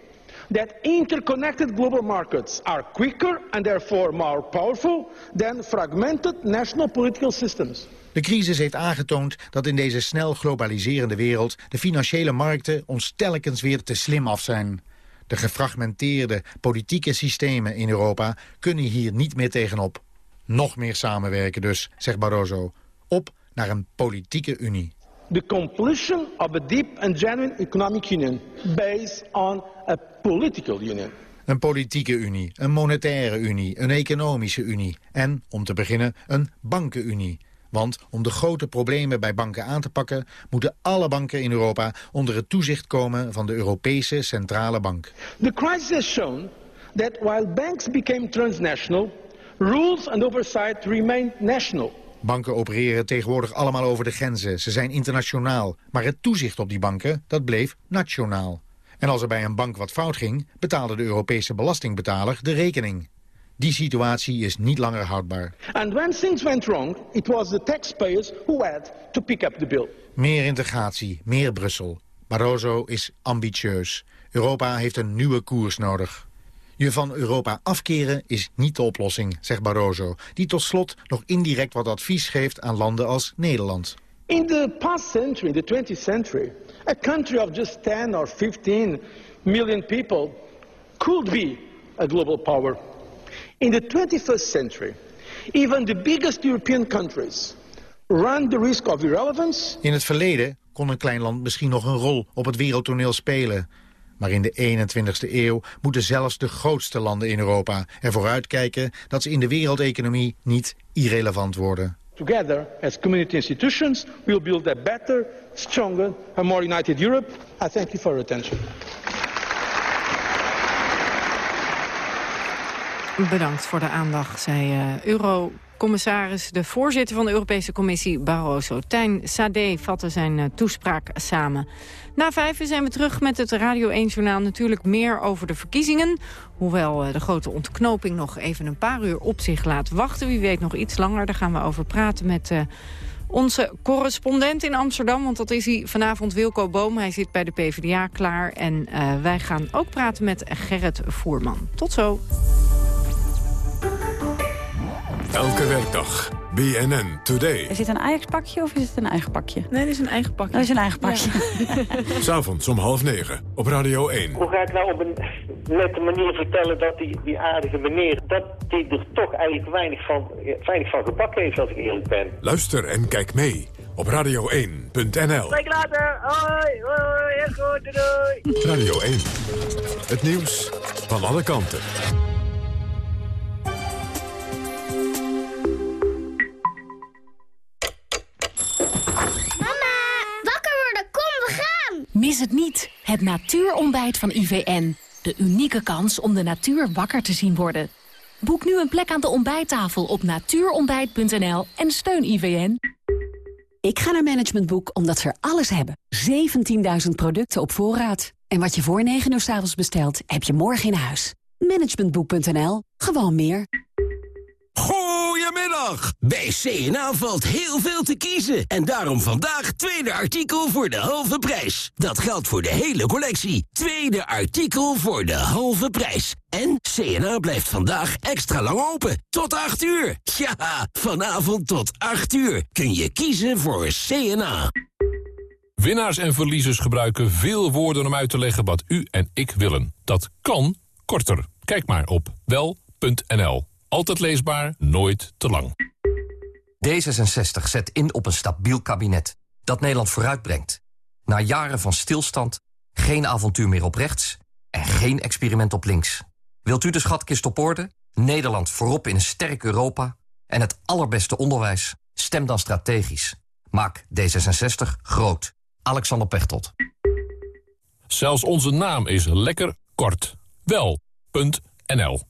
that interconnected global markets are quicker and therefore more powerful than fragmented national political systems. De crisis heeft aangetoond dat in deze snel globaliserende wereld... de financiële markten ons telkens weer te slim af zijn. De gefragmenteerde politieke systemen in Europa kunnen hier niet meer tegenop. Nog meer samenwerken dus, zegt Barroso. Op naar een politieke unie. The completion of a deep and genuine economic union based on a political union. Een politieke unie, een monetaire unie, een economische unie... en, om te beginnen, een bankenunie. Want om de grote problemen bij banken aan te pakken... moeten alle banken in Europa onder het toezicht komen van de Europese Centrale Bank. The crisis has shown that while banks became transnational, rules and oversight remained national. Banken opereren tegenwoordig allemaal over de grenzen. Ze zijn internationaal. Maar het toezicht op die banken, dat bleef nationaal. En als er bij een bank wat fout ging, betaalde de Europese belastingbetaler de rekening. Die situatie is niet langer houdbaar. And when things went wrong, it was the taxpayers who had to pick up the bill. Meer integratie, meer Brussel. Barroso is ambitieus. Europa heeft een nieuwe koers nodig. Je van Europa afkeren is niet de oplossing, zegt Barroso... die tot slot nog indirect wat advies geeft aan landen als Nederland. In the past century, the 20th century, a country of just 10 or 15 million people could be a global power. In the 21st century, even the biggest European countries run the risk of irrelevance. In het verleden kon een klein land misschien nog een rol op het wereldtoneel spelen. Maar in de 21ste eeuw moeten zelfs de grootste landen in Europa ervoor uitkijken dat ze in de wereldeconomie niet irrelevant worden. Together, as community institutions, we'll build a better, stronger and more united Europe. I thank you for your attention. Bedankt voor de aandacht, zei uh, Eurocommissaris, de voorzitter van de Europese Commissie, Barroso. Tijn Sade vatte zijn uh, toespraak samen. Na vijf zijn we terug met het Radio 1-journaal. Natuurlijk meer over de verkiezingen. Hoewel uh, de grote ontknoping nog even een paar uur op zich laat wachten. Wie weet nog iets langer. Daar gaan we over praten met... Onze correspondent in Amsterdam, want dat is hij vanavond Wilco Boom. Hij zit bij de PvdA klaar. En wij gaan ook praten met Gerrit Voerman. Tot zo. Elke werkdag. BNN Today. Is dit een Ajax-pakje of is het een eigen pakje? Nee, dit is een eigen pakje. Dat is een eigen pakje. Ja. S'avonds om half negen op Radio 1. Hoe ga ik nou op een nette manier vertellen dat die, die aardige meneer... dat die er toch eigenlijk weinig van, weinig van gebakken heeft, als ik eerlijk ben. Luister en kijk mee op radio1.nl. Spreek later. Hoi, hoi, heel goed, doei. Radio 1. Het nieuws van alle kanten. Mis het niet, het natuurontbijt van IVN. De unieke kans om de natuur wakker te zien worden. Boek nu een plek aan de ontbijttafel op natuurontbijt.nl en steun IVN. Ik ga naar Management Boek omdat ze er alles hebben. 17.000 producten op voorraad. En wat je voor 9 uur s avonds bestelt, heb je morgen in huis. Managementboek.nl. Gewoon meer. Bij CNA valt heel veel te kiezen. En daarom vandaag tweede artikel voor de halve prijs. Dat geldt voor de hele collectie. Tweede artikel voor de halve prijs. En CNA blijft vandaag extra lang open. Tot 8 uur. Ja, vanavond tot 8 uur kun je kiezen voor CNA. Winnaars en verliezers gebruiken veel woorden om uit te leggen wat u en ik willen. Dat kan korter. Kijk maar op wel.nl. Altijd leesbaar, nooit te lang. D66 zet in op een stabiel kabinet dat Nederland vooruitbrengt. Na jaren van stilstand, geen avontuur meer op rechts en geen experiment op links. Wilt u de schatkist op orde, Nederland voorop in een sterk Europa... en het allerbeste onderwijs? Stem dan strategisch. Maak D66 groot. Alexander Pechtold. Zelfs onze naam is lekker kort. Wel.nl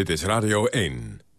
Dit is Radio 1.